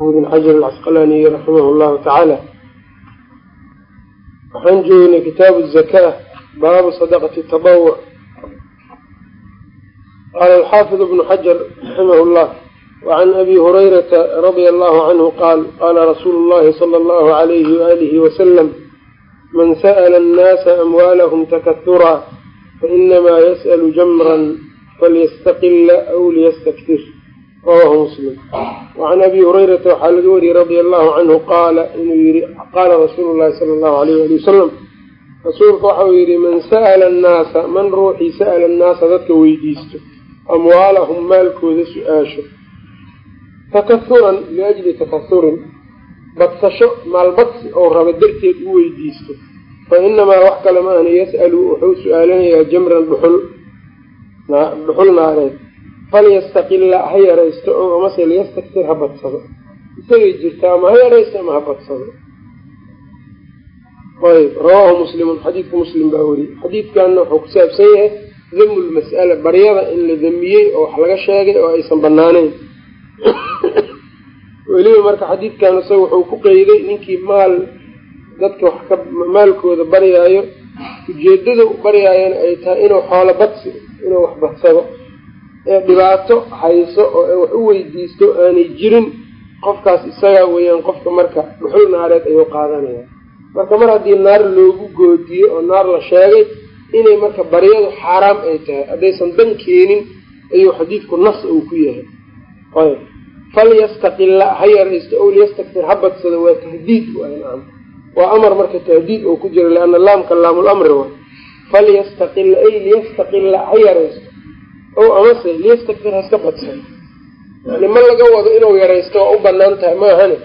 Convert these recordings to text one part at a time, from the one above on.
ibn xajar alcasqalaaniy raximah llahu tacaala waxaan joognay kitaabu zakaa baabu sadaqati tadawuc qaala alxaafid ibnu xajar raximah llah wacan abi hurayrata radia allahu canhu qaal qaala rasuulu llahi sala allahu alayhi waalihi wasalam man sa'la annaasa amwaalahum takahura fainamaa yas'lu jamran falyastaqila aw liyastaktir rawahu muslim wacan abi hurayrata waxaa laga wariyey radia allahu canhu qaala inuu yihi qaala rasuulu llahi sala allahu alayh ali wasalam rasuulka waxau yihi man sa'la annaasa man ruuxii sa'la annaasa dadka weydiisto amwaalahum maalkooda su'aasho takahuran liajli takahurin badsasho maalbadsi oo raba darteed u weydiisto fa inamaa wax kale ma ahna yas'alu wuxuu su'aalanayaa jamran dhuxul dhuxul naareed falyastaqila ha yaraysto oo amase liyastaktir ha badsado. Isagay jirta ama ha yaraysto ama ha badsado. Ayb rawaahu muslimun xadiidka muslim baa weriyey xadiidkanna wuxuu ku saabsan yahay damu lmas'ala baryada in la damiyey oo wax laga sheegay oo aysan banaaneyn weliba marka xadiidkan isaga wuxuu ku qeyday ninkii maal dadka wax ka maalkooda baryaayo ujeedada baryaayana ay tahay inuu xoolo badsi inuu wax badsado ee dhibaato hayso oo wax u weydiisto aanay jirin qofkaas isagaa weeyaan qofka marka dhuxul naareed ayuu qaadanaya marka mar haddii naar loogu goodiyo oo naar la sheegay inay marka baryadu xaaraam ay tahay haddaysan dan keenin ayuu xadiidku nas uu ku yahay. Ayb. Falyastaqila ha yaraysto ow liyastakfir ha badsado waa tahdiid waanam waa amar marka tahdiid oo ku jira liana laamka laamul-amri wa falyastaqila ay liyastaqila ha yaraysto ow amase liyastakfir haska badsado yani ma laga wado inuu yaraysto waa u bannaan tahay maahane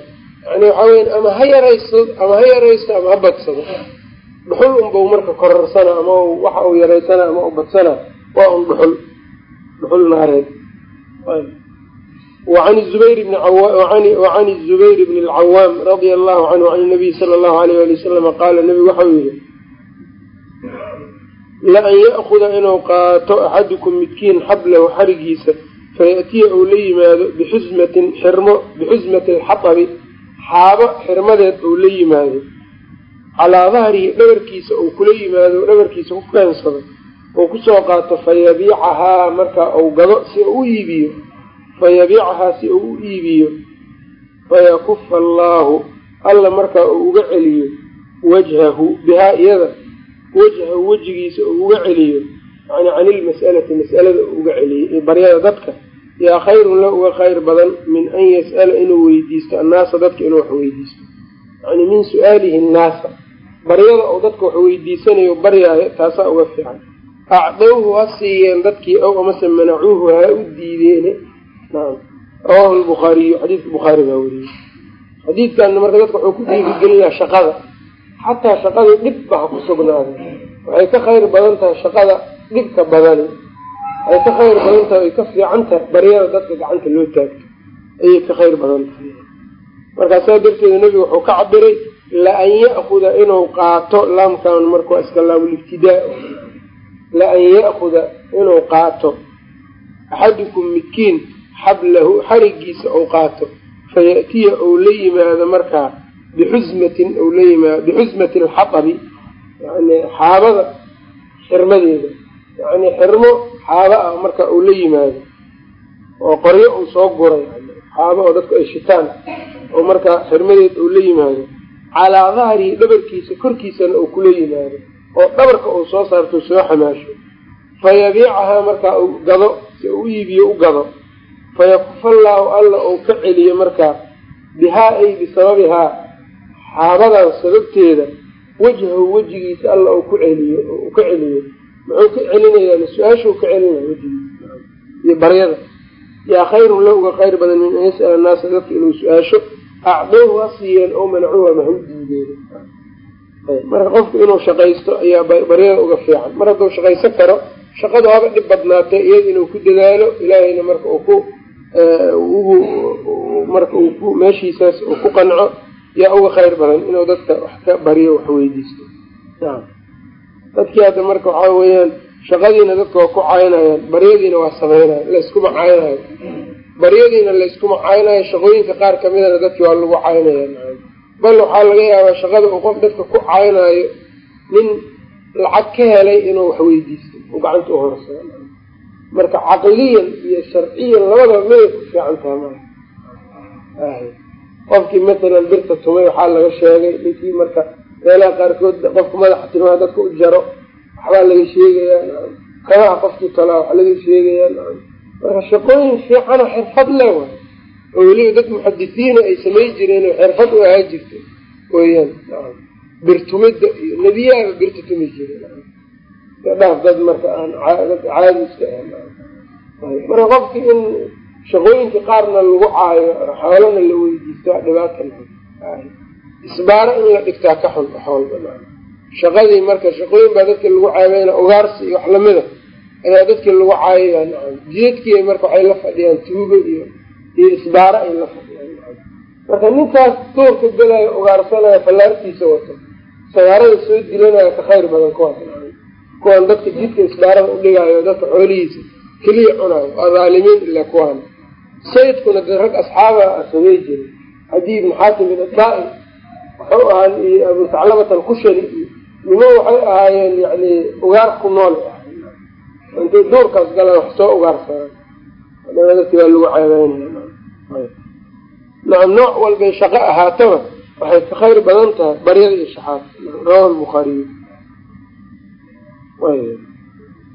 yani waxaa weya ama ha yaraysto ama ha yaraysto ama ha badsado. Dhuxul unbau marka kororsana ama waxa uu yaraysana ama u badsana waa un dhuxul. Dhuxul naareed wacan zubayr bni alcawaam radia allahu canhu can nabiy sala allahu alayh ali wasalama qaala nebigu waxau yihi la-an ya'kuda inuu qaato axadukum midkiin xablahu xarigiisa faya'tiya uu la yimaado bixusmatin xirmo bixusmati alxatabi xaabo xirmadeed uu la yimaado. Calaa dahrihi dhabarkiisa uu kula yimaado dhabarkiisa ku keensado uu ku soo qaato fayabiicahaa markaa uu gado si uu u iibiyo fayabiicahaa si uu u iibiyo. Fayakufa allaahu alla markaa uu uga celiyo wajhahu bihaa iyada wajhahu wejigiisa uga celiyo yani can ilmas'alati mas'alada uga celiyo baryada dadka yaa khayrun la uga khayr badan min an yas'ala inuu weydiisto annaasa dadka inuu wax weydiisto. Yani min su'aalihi nnaasa baryada oo dadka wax weydiisanayo baryaayo taasaa uga fiican. Acdowhu ha siiyeen dadkii ow amase manacuuhu ha u diideene naam. Rawahu lbukhaariyu xadiidka bukhaari baa weriyey xadiidkanna marka dadka wuxuu ku dhiirigelinaa shaqada xataa shaqadii dhibba ha ku sugnaaday waxay ka khayr badan tahay shaqada dhibka badani waxay ka khayr badan tahay ay ka fiican tahay baryada dadka gacanta loo taagto. Ayay ka khayr badan tahay. Markaa saa darteeda nebigu wuxuu ka cabiray la-an ya'kuda inuu qaato laamkan marka waa iska laamulibtidaa la-an ya'kuda inuu qaato. Axadukum midkiin xablahu xarigiisa uu qaato faya'tiya ou la yimaado markaa bixusmatin ou la yimaado bixusmati alxatabi yani xaabada xirmadeeda yani xirmo xaaba ah marka uu la yimaado oo qoryo uu soo guray xaaba oo dadku ay shitaan oo markaa xirmadeed uu la yimaado calaa dahrihi dhabarkiisa korkiisana uu kula yimaado oo dhabarka uu soo saarto soo xamaasho fayabiicahaa markaa uu gado si uu u iibiyo u gado fayakufa allaahu alla uu ka celiyo markaa bihaa ay bisababihaa xaabadan sababteeda wajhahu wejigiisa alla uu ku celiyo uu ka celiyo. Muxuu ka celinayaa su'aashuu ka celinaya wejigiisa. Iyo baryada. Yaa khayrun la uga khayr badan min an yas'ala annaasa dadka inuu su'aasho acdowhu ha siiyeen oo manacuuha ma ha u diideen marka qofku inuu shaqaysto ayaa baryada uga fiican. Mar hadduu shaqaysan karo shaqadu haba dhib badnaatay iyada inuu ku dadaalo ilaahayna marka uu ku ugu marka uu meeshiisaas uu ku qanco yaa uga khayr badan inuu dadka wax ka baryo wax weydiisto. Dadkii hadda marka waxaa weeyaan shaqadiina dadka waa ku caynayaan baryadiina waa sameynaya layskuma caynayo baryadiina layskuma caynayo shaqooyinka qaar kamidana dadkii waa lagu caynaya bal waxaa laga yaabaa shaqada uu qof dadka ku caynaayo nin lacag ka helay inuu wax weydiisto u gacanta u horsado marka caqliyan iyo sharciyan labadaba maya ku fiican taha ma qofkii matalan birta tumay waxaa laga sheegay ninkii marka meelaha qaarkood qofka madaxa timaha dadka u jaro waxbaa laga sheegayaa kabaha qofkii talaa wax laga sheegayaa marka shaqooyin fiicano xirfad le wa oo weliba dad muxadisiina ay samay jireen oo xirfad u ahaa jirta weyaan birtumida iyo nebiyaaba birta tumi jireen dhaaf dad marka aan dad caadi iska marka qofkii in shaqooyinka qaarna lagu caayo xoolana la weydiisto dhibaata isbaaro in la dhigtaa ka xun xoolba shaqadii marka shaqooyin baa dadka lagu caabeyna ugaarsi iyo wax lamida ayaa dadkii lagu caayaya jidadkii marka waxay la fadhiyaan tuugo iyo iyo isbaaro ay la fadhiyaan marka ninkaas duurka gelayo ugaarsanaya fallaartiisa wato sagaarada soo dilanaya ka khayr badan kuwaas kuwan dadka jidka isbaarada udhigaayo dadka xoolihiisa keliya cunaayo waa dhaalimiin ila kuwaan sayidkuna dee rag asxaaba samey jiray xadii ibn xaatim bin adaa'i wuxuu ahaa iyo abu saclabat alkushari iyo nimo waxay ahaayeen yani ugaar ku nool. Intay duurkaas galaan wax soo ugaarsadaan dadki waa lagu ceebeynaya nacam nooc walbay shaqo ahaataba waxay ka khayr badan tahay baryada iyo shaxaad rawahu lbukhaariy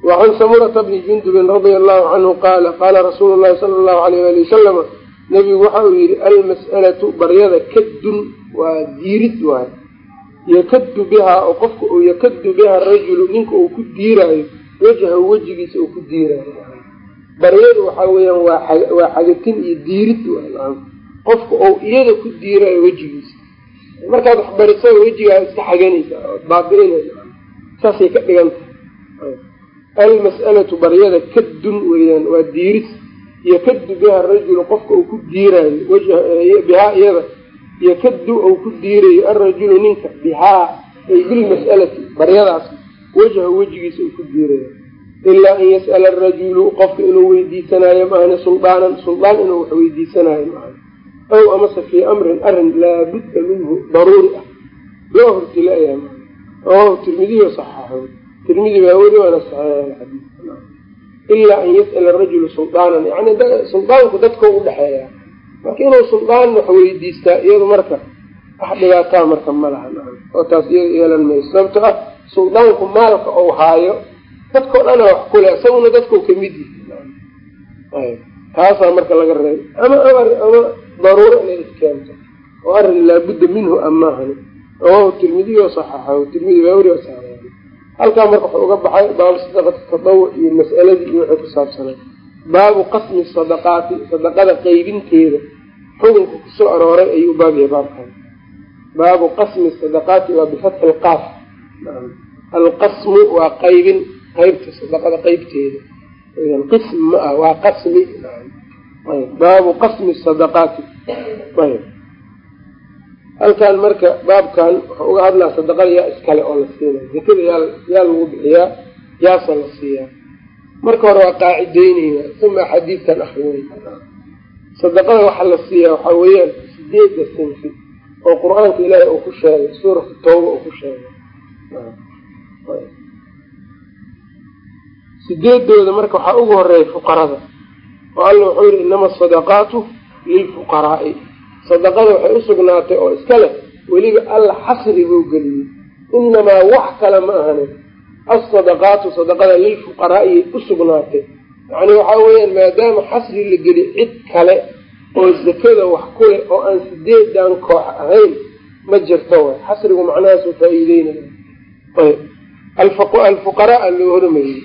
wacan samurata bni jundubin radia allahu canhu qaala qaala rasuulu llahi sala allahu alayh ali wasalama nabigu waxa uu yihi almas'alatu baryada kaddun waa diirid waay yakaddu bihaa oo qofka uu yakaddu biha rajulu ninka uu ku diiraayo wejhahu wejigiisa uu ku diiraayo baryadu waxaa weeyaan waa xagatin iyo diirid qofka uu iyada ku diiraayo wejigiisa markaad wax barisa wejigaa iska xaganaysa ood baabi'inaysa saasay ka dhigan tahay almas'alatu baryada kaddun weeyaan waa diiris. Yakaddu biha rajulu qofka uu ku diiraayo bihaa iyada. Yakaddu uu ku diirayo alrajulu ninka bihaa ay bilmas'alati baryadaas. Wejha wejigiisa uu ku diirayo ilaa an yas'ala arajulu qofka inuu weydiisanaayo maahne suldaanan suldaan inuu wax weydiisanaayo maahne aw amase fii amrin arrin laabudda minhu daruuri ah. Loo hortilaya rawahu tirmidiy saxaaxo tirmidi baa weli waana saxeexa xadiis. Ilaa an yas'ala rajulu suldaanan yani suldaanku dadka u dhexeeya marka inuu suldaan wax weydiistaa iyadu marka wax dhibaataa marka ma laha. Oo taas iyada yeelan mayso sababto ah suldaanku maalka ou haayo dadkao dhana wax kule isaguna dadkau ka mid yihi taasaa marka laga reebay. Ama ama daruuro inay iskeento oo arrin laabudda minhu amaahan rawahu tirmidiy o saxaxahu tirmidi baa weri saxeeya halkaa marka wuxuu uga baxay baabu sadaqati tadawuc iyo mas'aladii iyo wixii ku saabsanay. Baabu qasmi sadaqaati sadaqada qeybinteeda xukunka ku soo arooray ayuu u baab yahay baabkan. Baabu qasmi sadaqaati waa bifatxi lqaaf alqasmu waa qaybin qeybta sadaqada qeybteeda qism ma ah waa qasmi. Baabu qasmi sadaqaati. Ayb halkan marka baabkan wuxuu uga hadlaa sadaqada yaa iskale oo la siinaya zakada yaa lagu bixiyaa yaasa la siiyaa. Marka hore waa qaacideyneyna uma xadiidkan akrinayna sadaqada waxaa la siiyaa waxaa weeyaan sideeda sinfi oo qur'aanka ilaahay uu ku sheegay suuratu tawba uu ku sheegay. Sideedooda marka waxaa ugu horreeya fuqarada oo alla wuxuu yihi inama asadaqaatu lilfuqaraai sadaqada waxay usugnaatay oo iska leh weliba alla xasri buu geliyey. Inamaa wax kale ma ahane. Alsadaqaatu sadaqada lilfuqaraa'iyay usugnaatay yacni waxaa weeyaan maadaama xasri la geliy cid kale oo zakada wax ku leh oo aan sideedan koox ahayn ma jirto way xasrigu macnahaasu faa-iideynaya ayb. Alfuqaraa loo hormariyey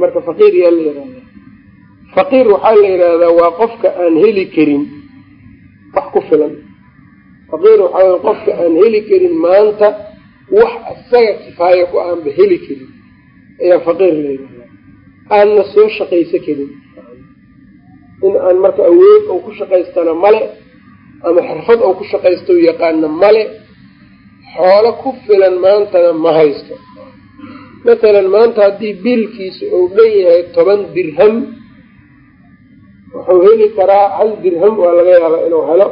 marka faqiir yaa la yihahda faqiir waxaa la yidhaahdaa waa qofka aan heli karin wax ku filan. Faqiir waxaa wey qofka aan heli karin maanta wax isaga kifaayo ku aanba heli karin ayaa faqiir yidhahdaa aanna soo shaqaysa karin. In aan marka awood ou ku shaqaystana male ama xirfad ou ku shaqaysto yaqaana male xoolo ku filan maantana ma haysto. Matalan maanta haddii biilkiisa uu dhan yahay toban dirham wuxuu heli karaa hal dirham waa laga yaabaa inuu helo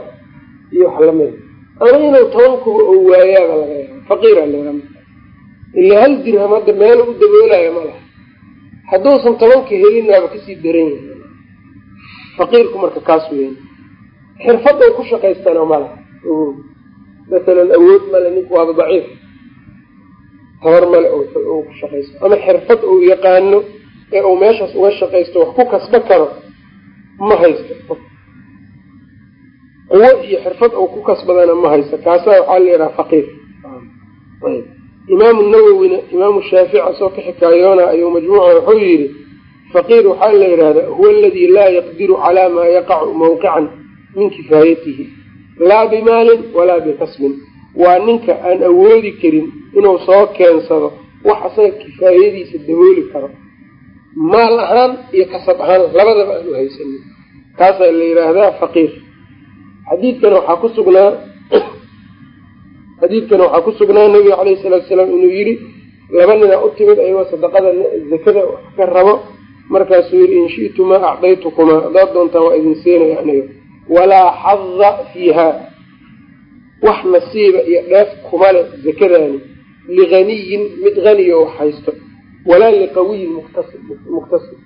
iyo wax lamida ama inuu toban kuba oo waayaaba laga yaaba faqiira laga ila hal dirham hadda meel u daboolaya ma laha. Hadduusan tobanka helin waaba ka sii daran yahay. Faqiirku marka kaas weyn. Xirfadda ku shaqaystana mala masalan awood male ninku waaba daciif. Tabar male ku shaqaysto. Ama xirfad uu yaqaano ee uu meeshaas uga shaqaysto wax ku kasba karo ma haysto quwo iyo xirfad uu ku kasbadana ma haysto. Kaasa waxaa la yidhaha faqiir imaamu nawowina imaamu shaafici asoo ka xikaayoona ayuu majmuuca wuxuu yidhi faqiir waxaa la yidhahdaa huwa aladii laa yaqdiru calaa maa yaqacu mawqican min kifaayatihi laa bimaalin walaa bikasbin. Waa ninka aan awoodi karin inuu soo keensado wax asaga kifaayadiisa dabooli karo maal ahaan iyo kasab ahaan labadaba aanu haysanin kaasaa la yidhaahdaa faqiir. Xadiidkana waxaa ku sugnaa xadiidkana waxaa ku sugnaa nabiga caleyhi salaatu salaam inuu yidhi laba ninaa u timid ayagoo sadaqada zakada wax ka rabo. Markaasuu yidhi in shi'tumaa acdaytukumaa haddaad doontaan waa idin siinaya aniga. Walaa xada fiiha. Wax nasiiba iyo dheef kuma le zakadaani liganiyin mid haniyo wax haysto walaa liqawiyin muktasib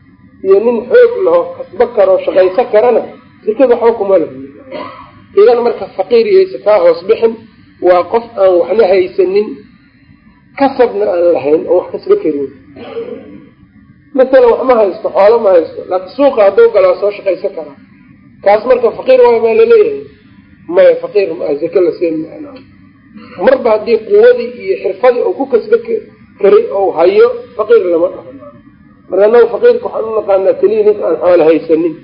iyo nin xoog laho kasbo karoo shaqayso karana zakada waxba kuma le idan marka faqiir iyaysa kaa hoos bixin waa qof aan waxna haysanin kasabna aan lahayn oo wax kasba karin. Masalan wax ma haysto xoolo ma haysto laakiin suuqa hadduu galo waa soo shaqaysan karaa kaas marka faqiir waay maa la leeyahay maya faqiir maa zake la siin marba haddii quwadii iyo xirfadii uu ku kasba kari ou hayo faqiir lama dhaho. Marka anaga faqiirka waxaan u naqaanaa keliya ninka aan xoolo haysanin.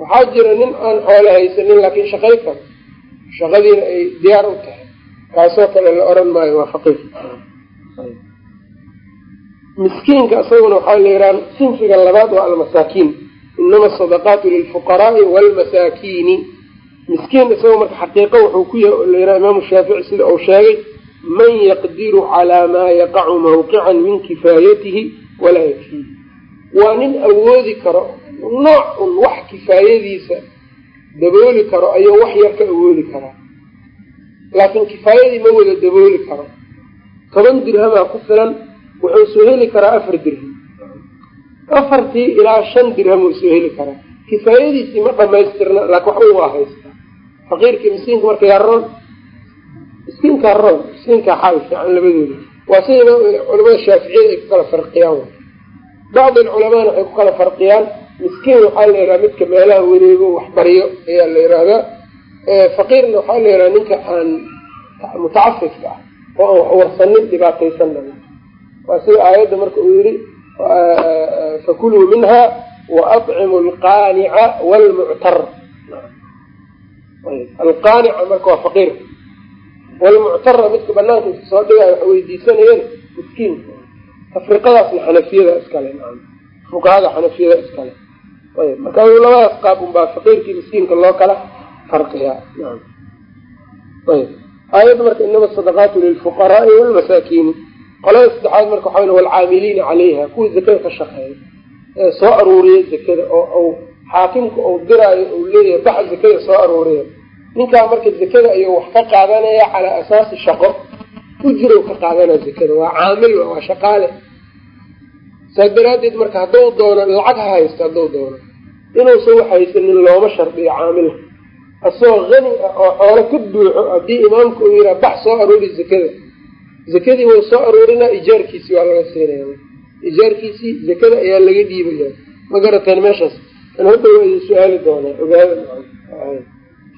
Waxaa jira nin aan xoolo haysanin laakiin shaqay shaqadiina ay diyaar u tahay. Kaasoo kale la oran maayo waa faqiir. Miskiinka isaguna waxaa la yidhaha sinfiga labaad waa almasaakiin inama asadaqaatu lilfuqaraai waalmasaakiini miskiin isagoo marka xaqiiqo wuxuu ku yahay la yidhaha imaamu shaafici sida uu sheegay man yaqdiru calaa maa yaqacu mawqican min kifaayatihi walaa yakfiih waa nin awoodi karo nooc un wax kifaayadiisa dabooli karo ayuu wax yar ka awoodi karaa. Laakiin kifaayadii ma wada dabooli karo. Toban dirhamaa ku filan wuxuu soo heli karaa afar dirham. Afartii ilaa shan dirham uu soo heli karaa. Kifaayadiisii ma dhamaystirna laakiin wax u waa haystaa faqiirka miskiinka marka yaa roon miskiinkaa xaal fiican labadooda. Waa sida culamada shaaficiyada ay ku kala farqiyaan bacdi alculamaana waxay ku kala farqiyaan miskiin waxaa la yidhaha midka meelaha wareego waxbaryo ayaa la yidhaahdaa faqiirna waxaa la yidhaha ninka aan mutacafifka ah oo aan waxwarsanin dhibaataysanna waa sida aayadda marka uu yihi fakuluu minha waatcimu alqaanica wlmuctar alqaanica marka waa faqiir walmuctara midka banaanka iska soo dhigaayo wax weydiisanayeen miskiin tafriqadaasna xanafiyada iskale fuqahada xanafiyada iskale ayb marka labadaas qaab unbaa faqiirkii miskiinka loo kala farqiyaa ayb aayadda marka inama asadaqaatu lilfuqaraai walmasaakiini qolada saddexaad marka waxaa walcaamiliina calayha kuwii zakada ka shaqeeya ee soo aruuriya zakada oo xaakimka uu diraayo uu leeyahay bax zakada soo aruuriya ninkaa marka zakada ayuu wax ka qaadanaya calaa asaasi shaqo. Ujirow ka qaadanaya zakada. Waa caamil waa shaqaale. Saas daraadeed marka hadduu doono lacag ha haysto hadduu doono. Inuusan wax haysanin looma shardiyo caamilka asagoo hani ah oo xoolo ka buuxo haddii imaamka uu yihaa bax soo aruuri zakada. Zakadii wuu soo aruurinaa ijaarkiisii waa laga siinaya ijaarkiisii zakada ayaa laga dhiibaya ma garateen meeshaas? An hadda waa idin su'aali doonaa ogaada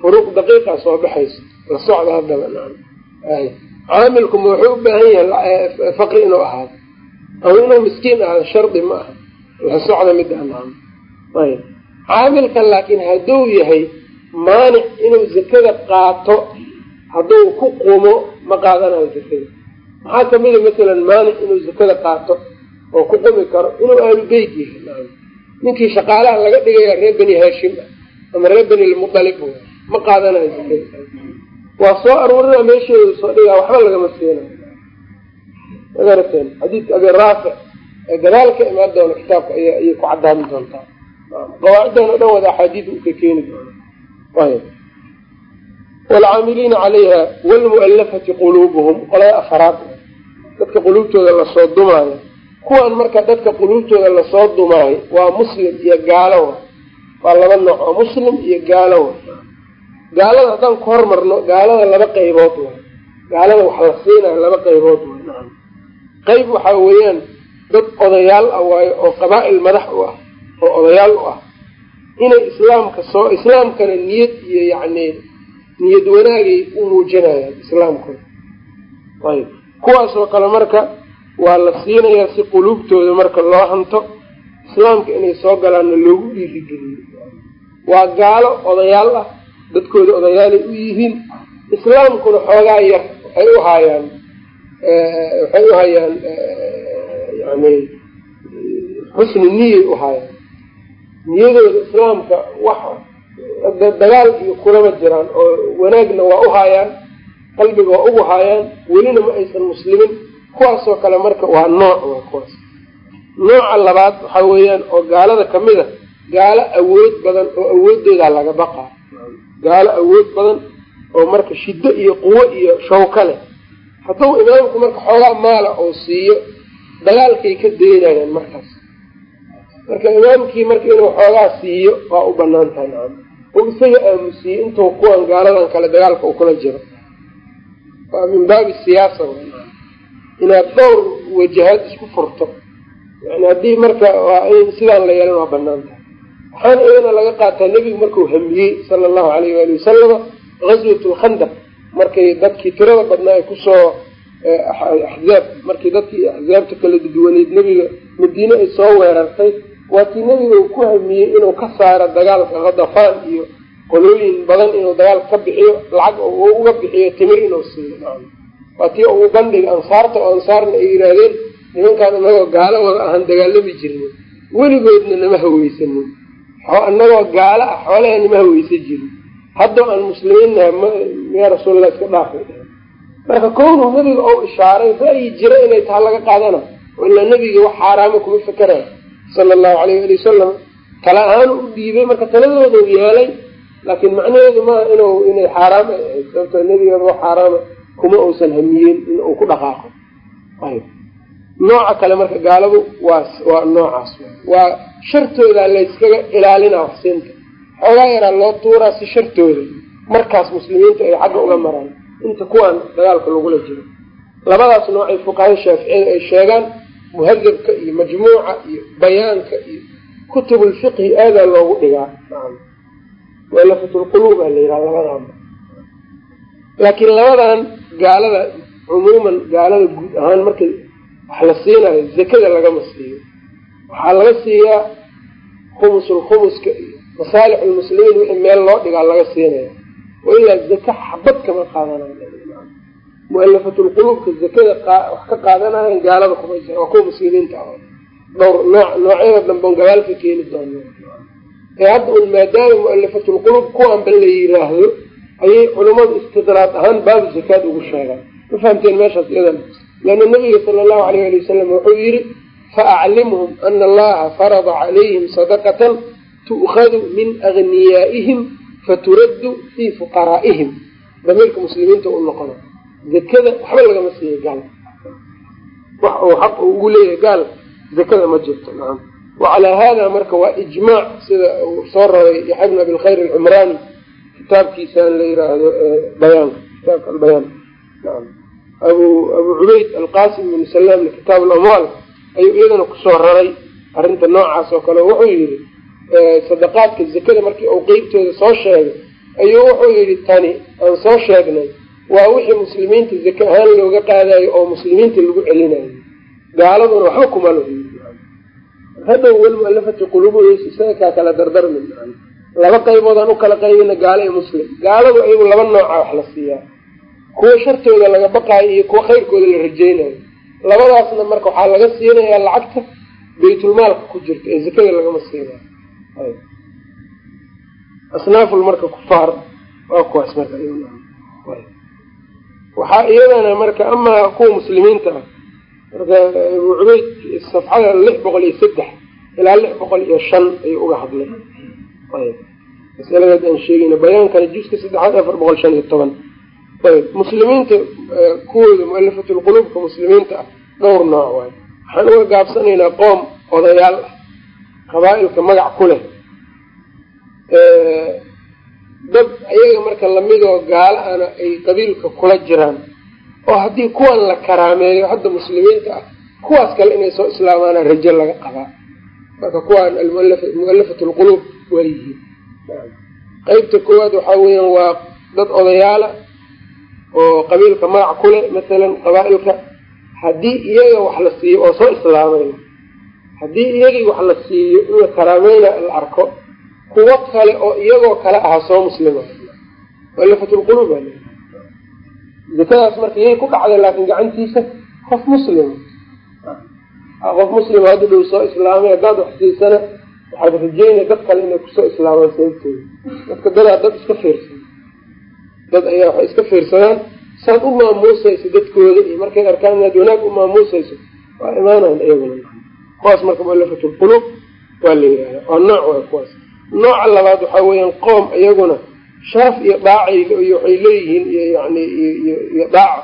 furuuq daqiiqa soo baxayso la socda haddaba caamilku ma wuxuu u baahan yahay faqri inuu ahaado? Ama inuu miskiin ahaado shardi ma aha? La socda mid ayb caamilka laakiin hadduu yahay maanic inuu zakada qaato hadduu ku qumo ma qaadanayo zakada. Maxaa kamida masalan maanic inuu zakada qaato oo ku qumi karo inuu beyt yahay ninkii shaqaalaha laga dhigaya reer beni haashim ah ama reer beni lmualib ma qaadanayo waa soo aruurina meesheedu soo dhigaa waxba lagama siinayo magarateen xadiidka abi raafic ee gadaal ka imaan doona kitaabka ayay ku cadaami doontaa. Qawaaciddan o dhan wada axaadiid uu ka keeni doono. Ayb waalcaamiliina calayha waalmu'allafati quluubuhum qolada afaraad. Dadka quluubtooda la soo dumaayo. Kuwan marka dadka quluubtooda la soo dumaayo waa muslim iyo gaalo. Waa laba nooc oo muslim iyo gaalo gaalada haddaan ku hormarno gaalada laba qaybood wa gaalada wax la siinayo laba qaybood wa qayb waxaa weeyaan dad odayaal ah waayo oo qabaa'il madax u ah oo odayaal u ah. Inay islaamka soo islaamkana niyad iyo yacni niyad wanaagay u muujinayaan islaamkooda. Ayb kuwaasoo kale marka waa la siinayaa si quluubtooda marka loo hanto islaamka inay soo galaanna loogu dhiirigeliyo waa gaalo odayaal ah dadkooda odayaalay u yihiin islaamkuna xoogaa yar waxay u haayaan waxay u hayaan yani xusni niyay u haayaan niyadooda islaamka wax dagaal iyo kulama jiraan oo wanaagna waa u haayaan qalbiga waa ugu haayaan welina ma aysan muslimin kuwaasoo kale marka waa nooc waa kuwaas. Nooca labaad waxaa weeyaan oo gaalada ka mid a gaalo awood badan oo awoodoodaa laga baqaa gaalo awood badan oo marka shiddo iyo quwo iyo shawka leh. Hadduu imaamku marka xoogaa maala oo siiyo dagaalkay ka daynayaan markaas. Marka imaamkii marka inuu xoogaa siiyo waa u bannaan tahay nacam oo isaga aamusiiyey intuu kuwan gaaladan kale dagaalka uu kula jiro. Waa min baabi siyaasa inaad dhowr wajahaad isku furto. Yani haddii marka waa in sidaan la yeelan waa bannaan tahay waxaana iyadana laga qaataa nebigu markuu hamiyey sala allahu alayh waali wasalama gazwat lkhandaq markay dadkii tirada badnaa ay ku soo axzaab markii dadkii axzaabta kala duwaneyd nebiga madiine ay soo weerartay. Waa kii nebiga uu ku hamiyey inuu ka saaro dagaalka khadafaan iyo qolooyin badan inuu dagaalka ka bixiyo lacag uu uga bixiyo timir inuu siiyo. Waa tii uu bandhiga ansaarta oo ansaarna ay yidhaahdeen nimankaan inagoo gaalo wada ahaan dagaalami jirna weligoodna nama haweysanin inagoo gaalo ah xoolaheena ma haweysa jirin. Haddoo aan muslimiinnaha miyaa rasuulillah iska dhaafay marka kownuhu nebiga ou ishaaray ra'yi jira inay taha laga qaadana. Oo ilaa nebiga wax xaaraama kuma fekeraya sala allahu alayh ali wasalam tala ahaan u dhiibay marka taladoodu yeelay. Laakiin macnaheedu maaha inuu inay xaaraam ahayd sababtoo nebigaba wax xaaraama kuma uusan hamiyeen in uu ku dhaqaaqo. Ayb nooca kale marka gaaladu waa waa noocaas waa shartooda layskaga ilaalinaa waxsiinta xoogaa yaraa loo tuuraa si shartooda. Markaas muslimiinta ay xagga uga maraan. Inta kuwaan dagaalka lagula jiro labadaas noocay fuqahada shaaficiyada ay sheegaan muhadabka iyo majmuuca iyo bayaanka iyo kutubulfiqhi aadaa loogu dhigaa. Mualafatulquluub aa la yidhaha labadan laakiin labadan gaalada cumuuman gaalada guud ahaan markay wax la siinayo zakada lagama siiyo. Waxaa laga siiyaa khumusul khumuska iyo masaalix lmuslimiin wixii meel loo dhigaa laga siinaya wailaa zaka xabad kama qaadanayo mualafatulquluubka zakada wax ka qaadanayan gaalada kuma jira waa kuwa muslimiinta ah. Dhowr nooc noocyada dambeon gabaalka keeni doono ee hadda un maadaama mualafatulquluub kuwanba la yiraahdo ayay culummadu istidraad ahaan baabu zakaad ugu sheegaan. Ma fahamteen meeshaas iyadan leanna nabiga sala allahu alayh ali wasalam wuxuu yihi faaclimhum ana allaha farada calayhim sadaqatan tu'khadu min agniyaa'ihim faturaddu fii fuqaraa'ihim damiirka muslimiinta u noqona zakada waxba lagama siiyo gaal wax uu xaq ugu leeyahay gaal zakada ma jirto nacam wacalaa hada marka waa ijmaac sida uu soo raray yaxya bn abilkhayr alcumraani kitaabkiisaan la yiraahdo bayaanka kitaabka albayaan naam abu abu cubayd alqasim bn salaamna kitaab alamwaal ayuu iyadana ku soo raray arrinta noocaas oo kale. Wuxuu yihi sadaqaadka zakada markii uu qeybtooda soo sheegay ayuu wuxuu yihi tani aan soo sheegnay waa wixii muslimiinta zaka ahaan looga qaadayo oo muslimiinta lagu celinayo. Gaaladuna waxba kuma lo hadhow walmualafati quluubuhs isaga kaa kala dardarmi laba qayboodaan u kala qaybina gaalo iyo muslim. Gaaladu ayagu laba nooca wax la siiyaa kuwa shartooda laga baqaayo iyo kuwa khayrkooda la rajeynayo labadaasna marka waxaa laga siinayaa lacagta baytulmaalka ku jirta ee zakada lagama siinayo. Asnaaful marka kufaar waa kuwaas marka waxaa iyadana marka amaa kuwa muslimiinta ah marka abu cubeyd safxada lix boqol iyo saddex ilaa lix boqol iyo shan ayuu uga hadlay. Masaladaas aan sheegayna bayaankana juska saddexaad afar boqol shan iyo toban ayb muslimiinta kuwooda mualafatulquluubka muslimiinta ah dhowr nooc waayo waxaan uga gaabsanaynaa qoom odayaal ah qabaa-ilka magac ku leh. Dad ayaga marka lamidoo gaala ana ay qabiilka kula jiraan oo haddii kuwan la karaameeyo hadda muslimiinta ah kuwaas kale inay soo islaamaana rajo laga qabaa. Marka kuwaan almualafat lquluub waa yihiin qeybta koowaad waxaa weeyaan waa dad odayaala oo qabiilka magac ku leh masalan qabaa-ilka haddii iyaga wax la siiyo oo soo islaamayna haddii iyagii wax la siiyo in la karaameyna la arko kuwo kale oo iyagoo kale aha soo muslima. Mualafatulquluub aa zakadaas marka iyay ku dhacday laakiin gacantiisa qof muslima qof muslima hadda dhow soo islaamay haddaad wax siisana waxaad rajeynaya dad kale inay ku soo islaamaan sababtooda dadka dadaa dad iska fiirsan dad ayaa waxay iska fiirsadaan saad u maamuusayso dadkooda iyo markay arkaan inaad wanaag u maamuusayso waa imaanayan iyaguna kuwaas marka mualafatulquluub waa la yihahda waa nooc way kuwaas. Nooca labaad waxaa weeyaan qoom iyaguna sharaf iyo dhaacay iyo waxay leeyihiin iyo yani iyo dhaaca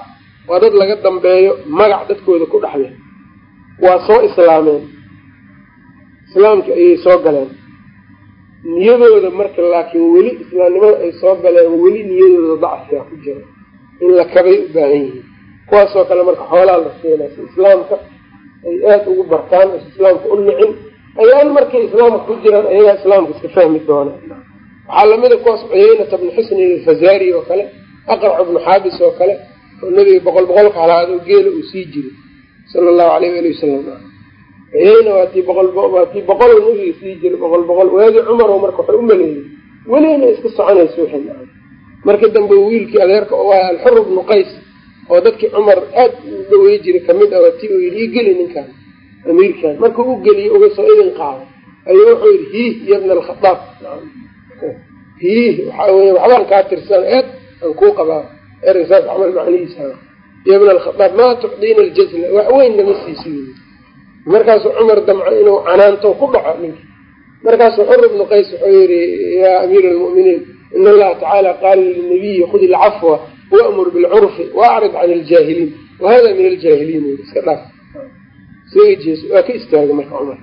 waa dad laga dambeeyo magac dadkooda ku dhexle waa soo islaameen. Islaamki ayay soo galeen niyadooda marka laakiin weli islaamnimada ay soo galeen weli niyadooda dacfiga ku jira in la kabay u baahan yihiin. Kuwaasoo kale marka xoolaa la siinaa si islaamka ay aada ugu bartaan is islaamka u nicin ayaan markay islaamka ku jiraan ayagaa islaamka iska fahmi doona. Waxaa lamida kuwaas cuyeynata bnu xusni alfazaari oo kale aqrac bnu xaabis oo kale oo nebiga boqol boqolka halaado geela uu sii jiray sala allahu aleyh waali wasalam cuyeyna waa tii boqol waa tii boqol nabiga sii jiray boqol boqol. Waagi cumar marka waxay u maleeyey weli inay iska soconayso wixii markii dambe wiilkii adeerka oo ah alxur bnu qays oo dadkii cumar aad u dhawey jiray ka mid ah ti uu yidhi igeli ninkaan amiirkan markuu u geliyey uga soo idin qaaday. Ayuu wuxuu yidhi hiih iyo bna alkhadaab hiih waxaa wey waxbaan kaa tirsan eed aan kuu qabaa. Ereysaas camal macnihiisa iyo bna alkhadaab maa tucdiina aljazla? Wax weyn lama siisi markaasuu cumar damco inuu canaanto ku dhaco ninki markaasuu xur ibnu qays wuxuu yihi yaa amiira almu'miniin in allaha tacaala qaala linabiyi khud ilcafwa wamur bilcurfi waacrid can iljaahiliin wahada min aljaahiliin iska dhaaf. Waa ka istaagay marka cumar.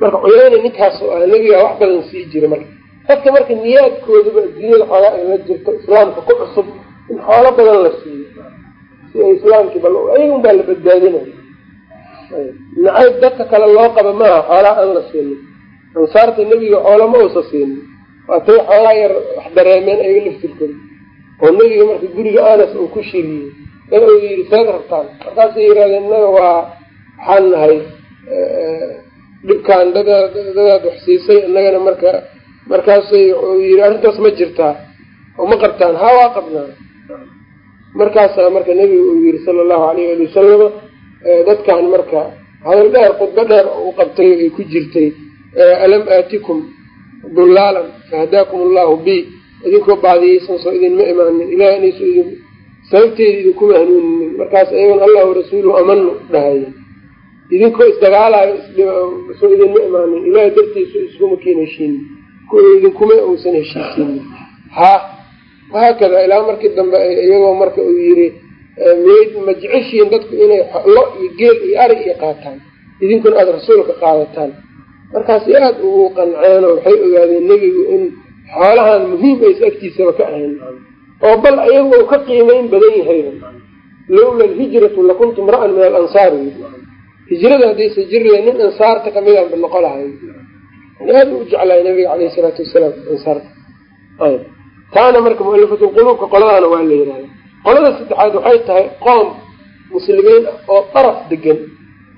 Marka cuyeyne ninkaasoo ah nebigaa wax badan sii jira marka. Dadka marka niyaadkoodaba adduunyada xoogaa ay la jirto islaamka ku cusub in xoolo badan la siiyo si ay islaamkii bal baa la badbaadinaya nacayb dadka kale loo qaba maaha xoolaa aan la siinin. Ansaarta nebiga xoolo ma uusa siinin. Waatay xoolaa yar wax dareemeen ayaga laftirkooda oo nebiga marka guriga anas uu ku shiriyey dad uu yidhi seed rabtaan? Markaasay yidhahdeen innaga waa waxaan nahay dhibkaan dada dadaad wax siisay innagana marka markaasay yidhi arrintaas ma jirtaa oo ma qabtaan haa waa qabnaa. Markaasaa marka nebiga uu yihi sala allahu alayh ali wasalama dadkan marka hadal dheer khudbo dheer u qabtay ay ku jirtay alam aatikum dulaalan fahadaakum allahu bi idinkoo baadiyeysan soo idinma imaanin ilaah inayso idin sababteeda idinkuma hanuuninin. Markaas ayagon allah warasuuluhu amanu dhahaya idinkoo isdagaalayo soo idinma imaanin ilaah dartiisu iskuma kiin heshiinin idinkuma uusan heshiisiinin ha wahaakada ilaa markii dambe iyagoo marka uu yiri ma jeceshiin dadku inay lo iyo geel iyo ari iyo qaataan? Idinkuna aada rasuulka qaadataan. Markaasi aada ugu qanceen oo waxay ogaadeen nebigu in xoolahan muhiim aysa agtiisaba ka ahayn. Oo bal iyagu uu ka qiimeyn badan yahay. Lowla alhijratu lakuntu mra'an min alansaari hijrada haddaysa jirle nin ansaarta kamidaanba noqo lahay aada u jeclaay nabiga caleyhi salaatu wasalaam ansaarta. Taana marka mualafatulquluubka qoladaana waa la yihahda qolada saddexaad waxay tahay qoom muslimiin ah oo daraf degan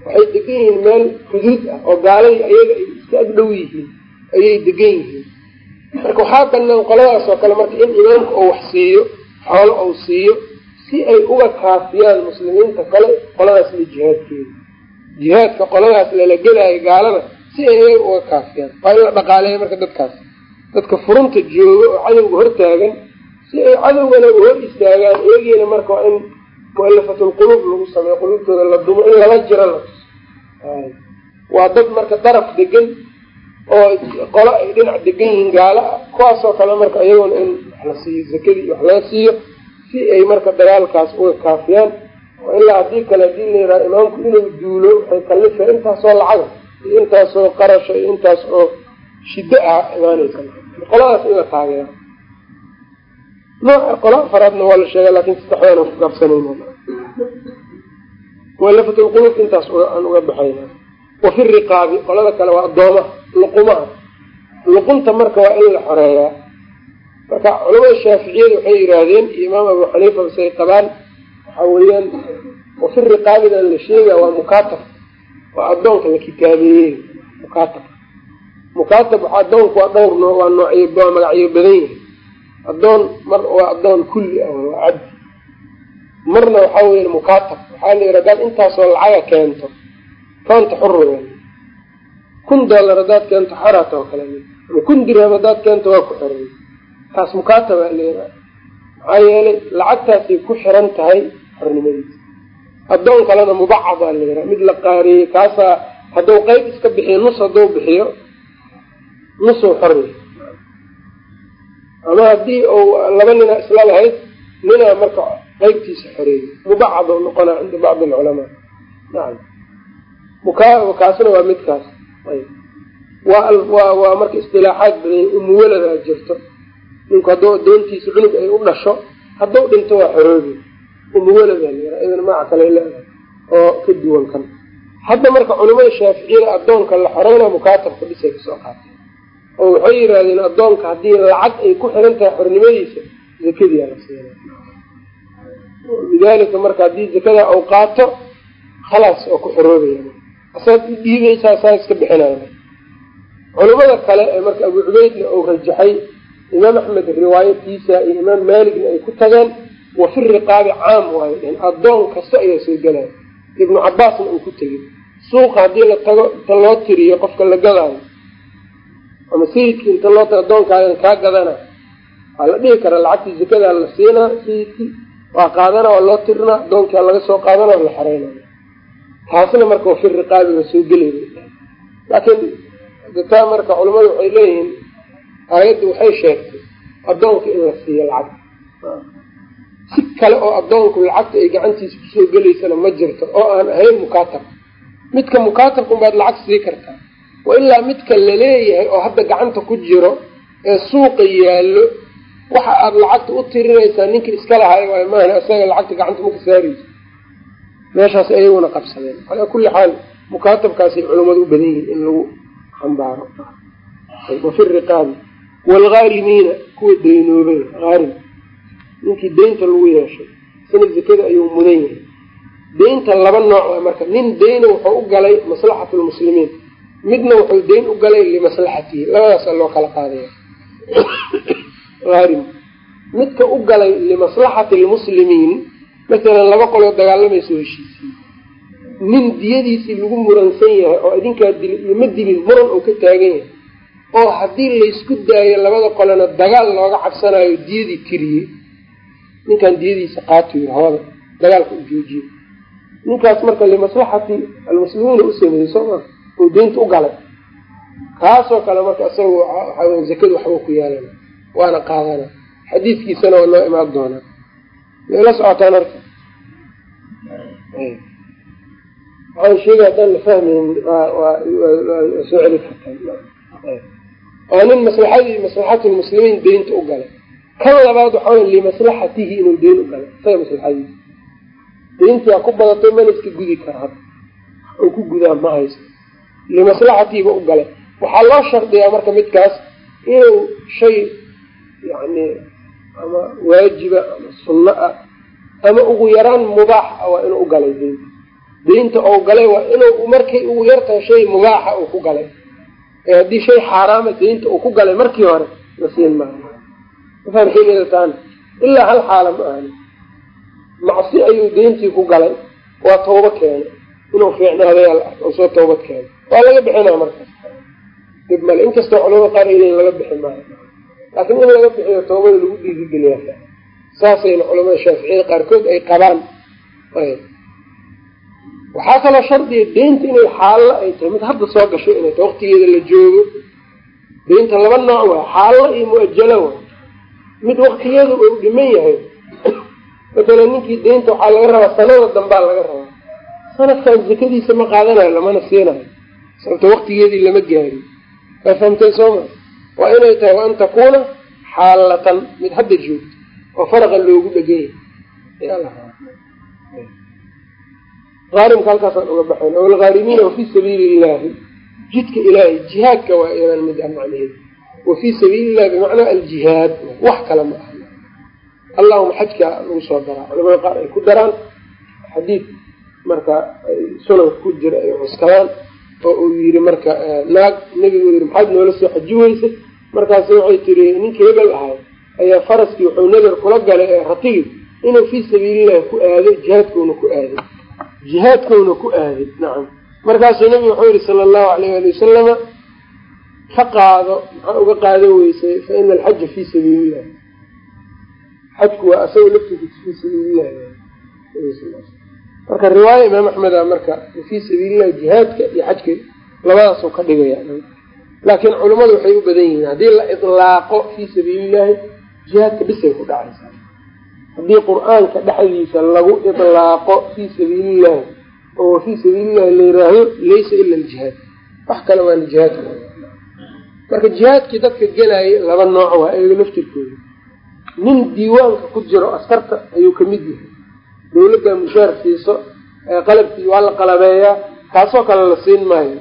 waxay degan yihiin meel xuduud ah oo gaaladii ayaga ay iska agdhow yihiin ayay degan yihiin. Marka waxaa banaan qoladaas oo kale marka in imaamka uu wax siiyo xoolo uu siiyo si ay uga kaafiyaan muslimiinta kale qoladaas iyo jihaadkeeda. Jihaadka qoladaas lala gelaayo gaalada si ay ayaga uga kaafiyaan. Waa in la dhaqaaleeya marka dadkaas. Dadka furunta jooga oo cadowga hortaagan si ay cadowgana u hor istaagaan iyagiina marka waa in mualafatulquluub lagu sameeyo quluubtooda la dumo in lala jiro la waa dad marka daraf degan oo qolo ay dhinac degan yihiin gaala ah kuwaasoo kale marka iyaguna in wax la siiyo zakadii wax laga siiyo si ay marka dagaalkaas uga kaafiyaan. Ilaa haddii kale haddii la yidhaha imaamku inuu duulo waxay kallifa intaasoo lacaga iyo intaasoo qarasha iyo intaas oo shiddo ah imaanaysa. Qoladaas in la taageero nooca qola afaraadna waa la sheega laakiin saddexdaana ku gaabsanayna mualafatulqulub intaas aan uga baxayna wa fi riqaabi qolada kale waa addoomaha luqumaha luqunta marka waa in la xoreeyaa. Marka culamada shaaficiyada waxay yidhaahdeen iyo imaam abu xaniifa basay qabaan waxa weeyaan wafi riqaabidan la sheegaya waa mukaatab waa addoonka la kitaabeeyey mukaatab mukaatab waa addoonku waa dhowr waa noocyo magacyo badan yahay addoon mar waa addoon kulli ah waa cabdi marna waxaa weya mukaatab waxaa la yidhi hadaad intaasoo lacaga keento faanta xurwe kun dollar haddaad keento xaraat oo kale ama kun dirham haddaad keento waa ku xorey taas mukaataba la yidhaha maxaa yeelay lacagtaasay ku xiran tahay xornimadiisa addoon kalena mubacada la yidhaha mid la qaariyey kaasaa hadduu qeyb iska bixiyo nus hadduu bixiyo nusuu xorya ama haddii uu laba nina isla lahayd ninaa marka qeybtiisa xoreeyey mubacad oo noqonaa cinda bacdi alculamaa. Nacam. Muka kaasna waa midkaas waa waa marka istilaaxaad badan umuwaladaa jirto. Ninku hadduu adoontiisa cunug ay u dhasho hadduu dhinto waa xoroobi. Umuwaladaa layira idan magaca kale leedahay oo ka duwan kan. Hadda marka culimada shaaficiyada addoonka la xoreyna mukaatabka dhisay ka soo qaatay oo waxay yidhahdeen addoonka haddii lacag ay ku xiran tahay xornimadiisa siina lidalika marka haddii zakada au qaato khalaas oo ku xoroobaya. Asaad u dhiibaysaa saa iska bixinaya. Culimada kale ee marka abu cubeydna uu rajaxay imaam axmed riwaayatiisa iyo imaam maaligna ay ku tageen wa fi riqaabi caam waayo dhehen addoon kasta ayaa soo gelaya. Ibnu cabaasna uu ku tegey suuqa haddii la tago inta loo tiriyo qofka la gadaayo ama sayidki inta loo tago addoonkaagan kaa gadana waa la dhihi karaa lacagtii zakadaa la siinaa sayidki waa qaadana waa loo tirinaa addoonkaa laga soo qaadana la xareynaya taasna marka fi riqaabi waa soo gelay laakiin taa marka culimadu waxay leeyihiin aayadda waxay sheegtay addoonka in la siiyo lacag. Si kale oo addoonku lacagta ay gacantiisa ku soo gelaysana ma jirto oo aan ahayn mukaatab. Midka mukaatabka unbaad lacag sii kartaa wa ilaa midka la leeyahay oo hadda gacanta ku jiro ee suuqa yaallo waxa aada lacagta u tirinaysaa ninka iska lahay waay maahan isaga lacagta gacanta maka saaraysa meeshaas ayaguna qabsadeen. Calaa kulli xaal mukaatabkaasay culammadu u badan yihiin in lagu xambaaro. Wafi riqaabi waalghaarimiina kuwa daynoobay haarim ninkii deynta lagu yeeshay isna zakada ayuu mudan yahay. Deynta laba nooc marka nin deyna wuxuu u galay maslaxatu lmuslimiin midna wuxuu deyn u galay limaslaxatihi labadaasa loo kala qaadaya. Haarim midka u galay limaslaxati lmuslimiin masalan laba qoloo dagaalamayso heshiisiin nin diyadiisii lagu muransan yahay oo idinkaa dili iyo ma dilin muran uu ka taagan yahay oo haddii laysku daayo labada qolena dagaal looga cabsanayo diyadii tiriyey ninkan diyadiisa qaato yiri hawada dagaalka u joojiye ninkaas marka limaslaxati almuslimiina u sameeyey sooma oo deynta u galay. Kaasoo kale marka isaga waxaa zakada waxba ku yeelana waana qaadana. Xadiidkiisana waa noo imaan doonaa mayla socotaan arka waxaan sheegay haddaan la fahmayn soo celi kartaa nin maslaxadii maslaxatu lmuslimiin deynta u galay. Kan labaad waxaa limaslaxatihi inuu deyn u galay isaga maslaxadiisa. Deyntiaa ku badatay mana iska gudi kara. Hadda oo ku gudaa ma hayso limaslaxatihiba u galay. Waxaa loo shardiyaa marka midkaas inuu shay yani ama waajiba ama sunno ah ama ugu yaraan mubaax ah waa inuu u galay deynta deynta ou galay waa inuu markay ugu yartahay shay mubaaxa uu ku galay. Haddii shay xaaraama deynta uu ku galay markii hore la siin maayo mafahamxiilataan ilaa hal xaala ma ahani macsi ayuu deyntii ku galay waa tawba keenay. Inuu fiicnaadayaal ah oo soo tawbad keenay waa laga bixinaa markaas dib male inkastoo culamada qaar ayleyin laga bixi maayo. Laakiin in laga bixiyo tawbada lagu dhiirigeliyaa saasayna culamada shaaficiyada qaarkood ay qabaan. Waxaa kaloo shardiga deynta inay xaallo ay tahay mid hadda soo gasho inay tahay waqtigeeda la joogo. Deynta laba nooc waa xaalo iyo mu'ajalo wa mid waktigeedu uu dhiman yahay. Matalan ninkii deynta waxaa laga rabaa sanada dambaa laga rabaa. Sanadkan zakadiisa ma qaadanayo lamana siinayo sababto waktigeedii lama gaarin waa fahamteen sooma waa inay tahay wa an takuuna xaalatan mid hadda joogto oo faraqa loogu dheganya aarimka halkaasaan uga baxayn o alghaarimiina wafii sabiili illahi jidka ilaahay jihaadka waa iyadan mid ah macnaheedu wafii sabiili illahi bimacnaa aljihaad wax kale ma aha. Allahuma xajka lagu soo daraa. Culamada qaar ay ku daraan xadiid marka ay sunanka ku jira ay cuskadaan oo uu yiri marka naag nebigu yiri maxaad noola soo xaji weysay markaasi waxay tiri ninkii hebel ahay ayaa faraskii wuxuu nadar kula galay ee ratigi inuu fii sabiilillahi ku aado jihaadkuuna ku aaday. Jihaadkuuna ku aaday nacam. Markaasuu nebigu wuxuu yihi sala allahu alayh ali wasalama ka qaado maxaa uga qaadan weysay fa ina alxaja fii sabiilillahi xajku waa asaga laftiisa fii sabiilillahi marka riwaaya imaam axmeda marka fii sabiilillahi jihaadka iyo xajka labadaasuu ka dhigaya. Laakiin culummadu waxay u badan yihiin haddii la idlaaqo fii sabiilillahi jihaadka bisay ku dhacaysaa haddii qur'aanka dhexdiisa lagu idlaaqo fii sabiilillahi oo fii sabiilillahi la yiraahdo laysa ila aljihaad. Wax kale waana jihaadka marka jihaadkii dadka gelaya laba nooc waa ayaga laftirkooda. Nin diiwaanka ku jiro askarta ayuu ka mid yahay dawladda mushaar siiso qalabkii waa la qalabeeyaa kaasoo kale la siin maayo.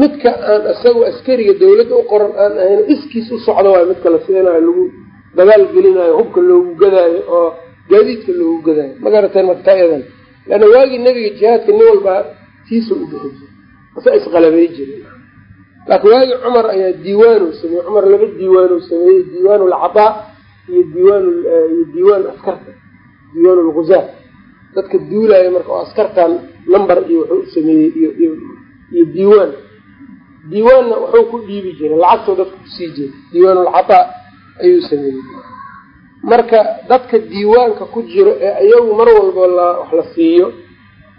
Midka aan isagu askariga dawladda u qoran aan ahayn iskiis u socdo waay midka la siinayo lagu dagaal gelinayo hubka loogu gadaayo oo gaadiidka loogu gadaayo. Ma garateen marka taa iyadan leanna waagii nebiga jihaadka nin walbaa tiisa u bixisay asa isqalabey jira laakiin waagii cumar ayaa diiwaanu sameeyey cumar laba diiwaanu sameeyey diiwaan lcadaa iyo diiwaan iyo diiwaan askarta diiwaan lguzaa dadka duulaya marka oo askartan number iyo wuxuu sameeyey iyo iyo diiwaan. Diiwaanna wuxuu ku dhiibi jiray lacagtoo dadka ku sii jira diiwaan lcadaa ayuu sameeyey. Marka dadka diiwaanka ku jiro ee iyagu mar walba la wax la siiyo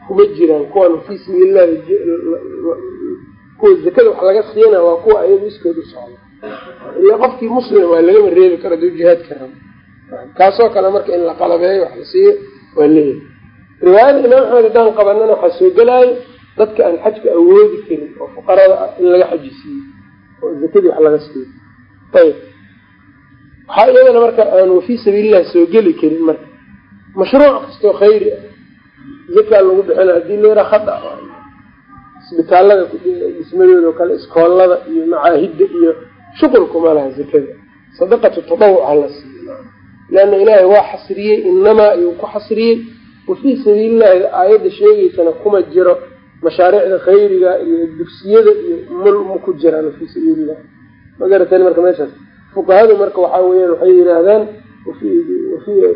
kuma jiraan kuwan fii sabiilillahi kuwa zakada wax laga siina waa kuwa ayagu iskood u socda. Ila qofkii muslim waa lagama reebi karo aduu jihaadka rabo kaasoo kale marka in la qalabeeyo wax la siiyo waa leeyahay riwaayada imaam axmed haddaan qabanana waxaa soo gelaayo dadka aan xajka awoodi karin oo fuqarada ah in laga xaji siiyo oo zakadii wax laga siiyo. Ayb waxaa iyadana marka aan fii sabiilillahi soo geli karin marka. Mashruuc kastoo khayri ah. Zakaa lagu bixina haddii leeraa khada isbitaalada dhismadooda oo kale iskoolada iyo macaahidda iyo shuqulkuma laha zakada. Sadaqatu tatawuca la siiyo leanna ilaahay waa xasriyey inamaa ayuu ku xasriyey wafii sabiilillahi aayadda sheegaysana kuma jiro mashaariicda khayriga iyo dugsiyada iyo ma ku jiraan wafii sabiilillahi ma garateen marka meeshaas fuqahadu marka waxaa weyaan waxay yidhaahdaan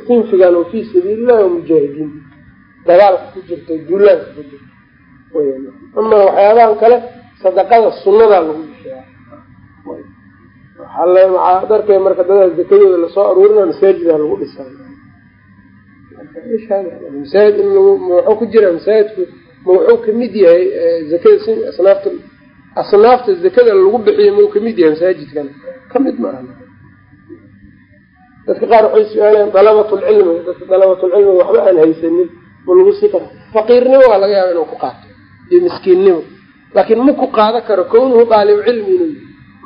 sinfigan wafii sabiilillahi wa mujaahidiin dagaalka ku jirta duulaanka ku jirta ama waxyaabahan kale sadaqada sunnadaa lagu darkay marka dadaa zakadooda la soo aruurina masaajida lagu wuxuu ku jiraa masaajidku? Ma wuxuu ka mid yahay zakada si asnaafta asnaafta zakada lagu bixiyo mau ka mid yahay masaajidkan? Kamid ma aha. Dadka qaar waxay su'aalayaan dalabatulcilmi dadka dalabatulcilmi waxba aan haysanin ma lagu sii kara faqiirnimo waa laga yaaba inuu ku qaato iyo miskiinnimo. Laakiin ma ku qaada karo kawnuhu daalibu cilmi inuu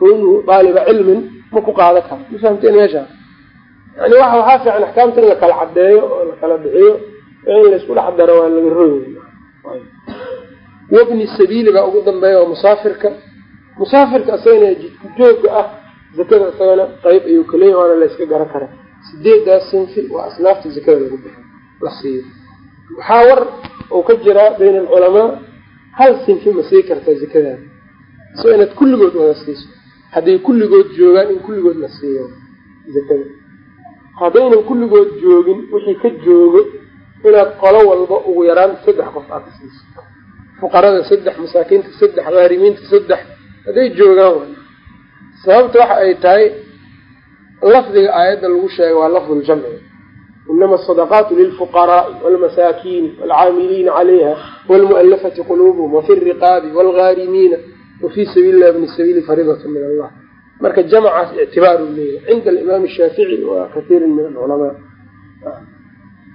kawnuhu daaliba cilmin ma ku qaada karo ma fahamteen meeshaa yani waxa waxaa fiican axkaamta in la kala cadeeyo oo la kala bixiyo in laysku dhex daro waa laga roy wabni sabiili baa ugu dambeeya waa musaafirka musaafirka isagana jidku jooga ah zakada isagana qeyb ayuu kaleeya waana la yska garan kara sideedaas sinfi waa asnaafta zakada lagu bixo la siiyo waxaa war uu ka jiraa bayna alculamaa hal sinfi ma sii kartaa zakadaada so inaad kulligood wada siiso hadday kulligood joogaan in kulligood la siiyo zakada haddaynan kulligood joogin wixii ka joogo inaad qolo walba ugu yaraan saddex qof aad siiso. Fuqarada saddex masaakiinta saddex baarimiinta saddex hadday joogaan wa sababta waxa ay tahay lafdiga aayadda lagu sheegay waa lafdu ljamci inama asadaqaatu lilfuqaraai walmasaakiini walcaamiliina calayha walmu'alafati quluubuhum wafi riqaabi walghaarimiina wafii sabiili lah bni sabiili fariidata min allah. Marka jamacaas ictibaar uu leeyahay. Cinda alimaam shaafici wa katiirin min alculamaa.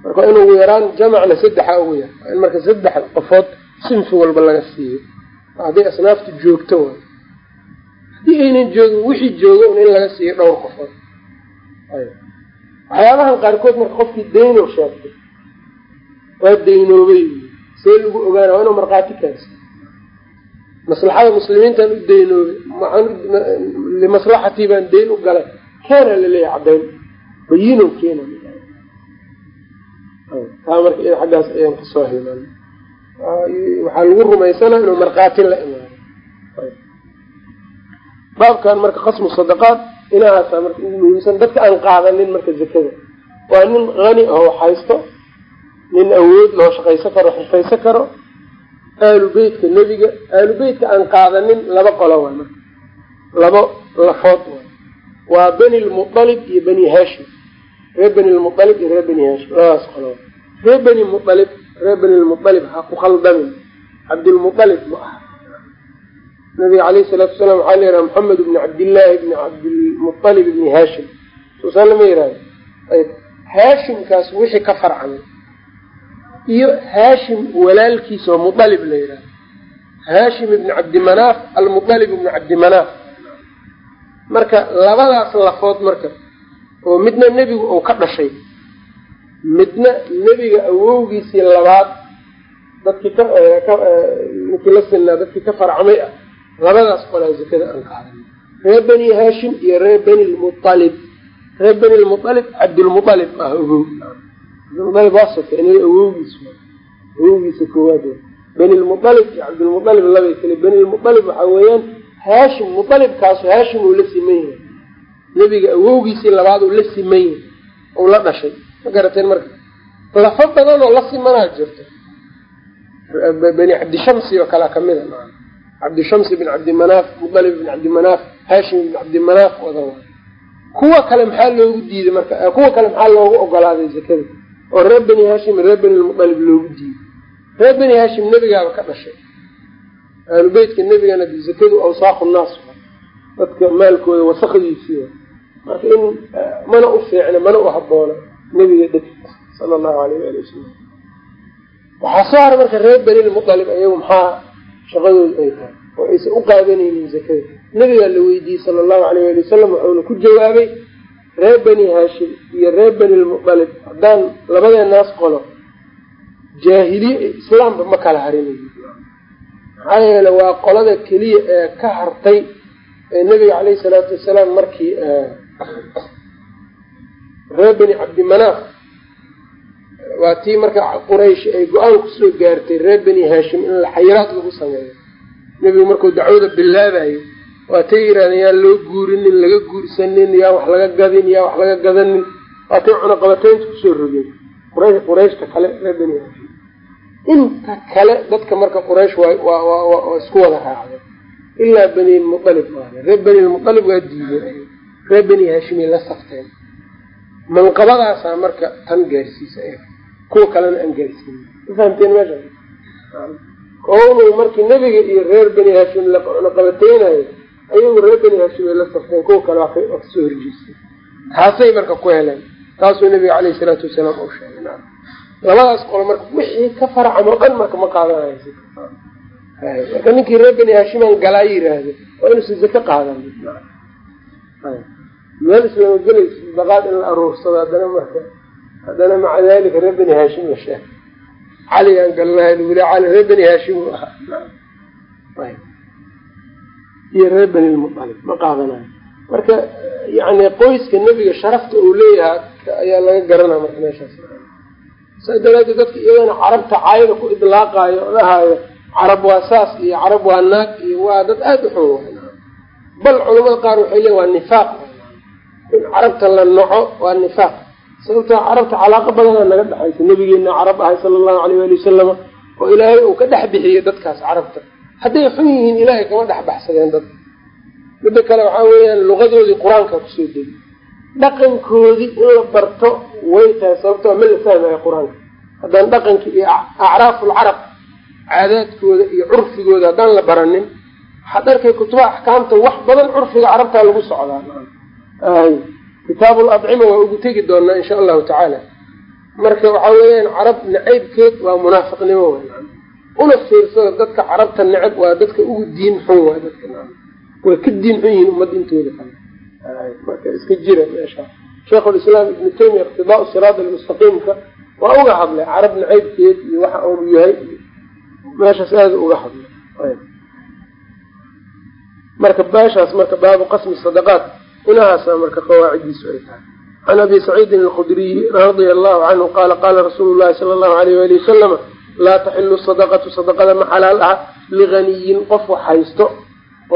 Marka in ugu yaraan jamacna saddexa ugu yar. In marka saddex qofood sinfi walba laga siiyo. Hadday asnaaftu joogto waay haddii aynan joogin wixii joogo un in laga siiyo dhowr qofood. Waxyaabahan qaarkood marka qofkii dayno sheegtay. Waa daynoobay see lagu ogaana waa inuu markhaati kaansa maslaxada muslimiintaan u daynoobay limaslaxatii baan dayn u galay keena la leeyahay caddayn. Bayinow keena taa marka xaggaas ayaan ka soo hilmaan. Waxaa lagu rumaysanaa inuu markhaati la imaado baabkan marka qasmu sadaqaat inahaasa marka muhiimsan dadka aan qaadanin marka zakada. Waa nin hani oo haysto nin awood loo shaqaysan karo xifaysan karo aalu beytka nebiga aalu beytka aan qaadanin laba qolo waa marka. Labo lafood waay. Waa beni lmualib iyo beni hashim reer beni lmualib iyo reer beni hashim labadaas qolo reer beni mualib reer beni lmualib ha ku khaldamin cabdilmualib ma aha. Nabiga caleyhi salaatu wasalaam waxaa la yidhaha maxamed bni cabdillaahi bni cabdilmualib ibni hashim suusaa lama yihahdo ayb haashimkaas wixii ka farcamay iyo haashim walaalkiisa oo mualib la yidhaha haashim ibni cabdimanaaf almualib ibni cabdimanaaf marka labadaas lafood marka oo midna nebigu uu ka dhashay midna nebiga awowgiisii labaad dadkii ka ninkii la sinaa dadkii ka farcamay ah labadaas qolaa zakada aan qaadan reer beni haashim iyo reer beni lmualib reer beni lmualib cabdilmualib ah ogow cabdilmualib waa soka inaga awowgiis awowgiisa koowaad beni lmualib iyo cabdilmualib labay kale. Beni lmualib waxaa weeyaan haashim mualibkaasu haashim uu la siman yahay. Nebiga awowgiisii labaad uu la siman yahay uu la dhashay. Ma garateen marka? Lafo badan oo la simanaa jirto beni cabdishamsi oo kalea kamida cabdishamsi bin cabdimanaaf mualib bin cabdimanaaf haashim bin cabdimanaaf wada kuwa kale maxaa loogu diiday marka? Kuwa kale maxaa loogu ogolaaday zakada oo reer beni haashim reer beni lmualib loogu diiday. Reer beni haashim nebigaaba ka dhashay. Ahlu beytka nebigana zakadu awsaaqu naas dadka maalkooda wasakdiisii marka in mana u fiicna mana u haboona nebiga dhegtiisa sala allahu alayh ali wasalam waxaa soo haray marka reer beni lmualib ayagu maxaa shaqadooda ay tahay? Oo aysan u qaadanaynin zakada. Nabigaa la weydiiyey sala allahu alayh ali wasalam wuxuuna ku jawaabay reer beni haashim iyo reer beni lmualib haddaan labadeenaas qolo jaahiliye iyo islaamba ma kala harinayo maxaa yeele waa qolada keliya ee ka hartay ee nabiga caleyhi salaatu wasalaam markii reer beni cabdimanaaf waa tii marka quraysh ay go'aan ku soo gaartay reer beni haashim in la xayiraad lagu sameeyo. Nebigu markuu dacwada bilaabayo waatay yidhahdeen yaan loo guurinin laga guursanin yaan wax laga gadin yaan wax laga gadanin. Waatay cunaqabateynta ku soo rogeen. Qurayshta kale reer beni haashim inta kale dadka marka quraysh waa isku wada raacday. Ilaa beni lmualib maaha reer beni lmualib waa diideen reer beni haashimay la safteen. Manqabadaasaa marka tan gaarsiisa kuwa kalena aan gaarsiinin. Mafahamteen meesha kownuu markii nebiga iyo reer beni haashim la qabateynayo ayagu reer beni haashim ay la safteen kuwa kale waa ka soo horjeestay. Taasay marka ku heleen. Taasuu nabiga caleyhi salaatu wasalaam u sheegay. Labadaas qolo marka wixii ka farcam oo dhan marka ma qaadanayo marka ninkii reer beni haashiman galaa yiraahdo waa inuusan zaka qaadan. Meel islama gelaysa daqaad in la aruursado haddana marka haddana maca dalika reer beni haashim la sheeg caligaan galnahay laguli cali reer beni haashim u ahaa iyo reer beni lmualib ma qaadanayo. Marka yani qoyska nebiga sharafta uu leeyahay ayaa laga garanaa marka meeshaas. Saa daraadeed dadka iyagana carabta caayada ku idlaaqaayo o dhahaayo carab waa saas iyo carab waa naag iyo waa dad aada u xun bal culamada qaar waxay leeyin waa nifaaq. In carabta la naco waa nifaaq. Sababtoo carabta calaaqa badanaa naga dhexaysa nabigeena carab ahay sala allahu alayh ali wasalama oo ilaahay uu ka dhex bixiyo dadkaas carabta hadday xun yihiin ilaahay kama dhex baxsadeen dad. Midda kale waxaa weeyaan luqadoodii qur'aanka ku soo degi dhaqankoodii in la barto way tahay sababtoo ma la fahmayo qur'aanka. Haddaan dhaqankii iyo acraafulcarab caadaadkooda iyo curfigooda haddaan la baranin waxaad arkay kutubaha axkaamta wax badan curfiga carabtaa lagu socdaa. Kitaabul adcima waa ugu tegi doonaa insha allahu tacaala. Marka waxaa weeyaan carab nacaybkeed waa munaafiqnimo una fiirsada dadka carabta necab waa dadka ugu diin xun waa dadka way ka diin xun yihiin ummad intooda kale. Marka iska jira meesha. Sheikhulislaam ibnu taymiya iqtidaau siraat almustaqiimka waa uga hadlay carab nacaybkeed iyo waxa uu yahay. Meeshaas aada uga hadlay. Marka baashaas marka baabu qasmi sadaqaat inahaasa marka qawaacidiisu ay tahay. Can abi saciidin alkhudriyi radia allahu canhu qaala qaala rasuulu llahi sala allahu alayh wali wasalama laa taxilu sadaqatu sadaqada ma xalaal aha liganiyin qof wax haysto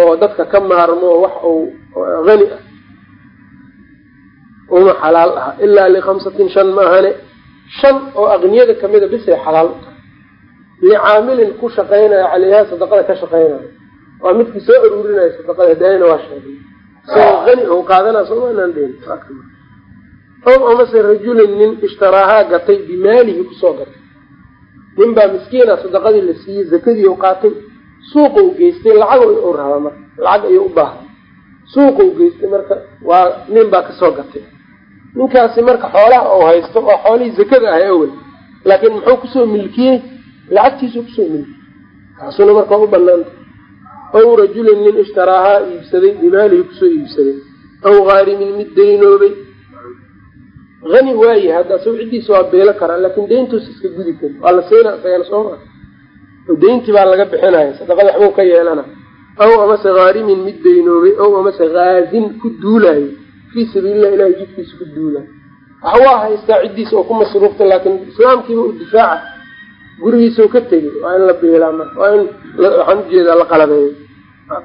oo dadka ka maarmo wax uu hani ah uma xalaal aha. Ilaa likhamsatin shan maahane. Shan oo aqniyada kamida bisay xalaal u tahay. Licaamilin ku shaqaynayo caleyha sadaqada ka shaqaynayo waa midkii soo aruurinayo sadaqada daayana waa sheegay. Isagoo hani ou qaadana somaanaan dhen ow amase rajulin nin ishtaraahaa gatay bimaalihi ku soo gatay nin baa miskiina sadaqadii la siiyey zakadii u qaatay suuqou geystay lacag u rabaa marka lacag ayuu u baahay suuqou geystay marka waa nin baa ka soo gatay. Ninkaasi marka xoolaha ou haysto waa xoolihii zakada ahay awel laakiin muxuu ku soo milkiyey? Lacagtiisuu ku soo milkiyey. Taasuna marka u banaanta aw rajulin nin ishtaraahaa iibsaday bimaalihi ku soo iibsaday. Aw haarimin mid daynoobay hani waayahay hadda asago ciddiisa waa beelo karaa laakin deyntuus iska gudi kari waa la siina isagana sooma oo deyntii baa laga bixinaya sadaqada waxbuu ka yeelana. Aw amase haarimin mid daynoobay aw amase haazin ku duulaayo fii sabiililah ilahay jidkiisa ku duulaayo wax waa haystaa ciddiisa oo ku masruufta laakin islaamkiiba u difaaca. Gurigiisau ka tegay waa in la biilaa marka waa in waxaan u jeedaa la qalabeeyo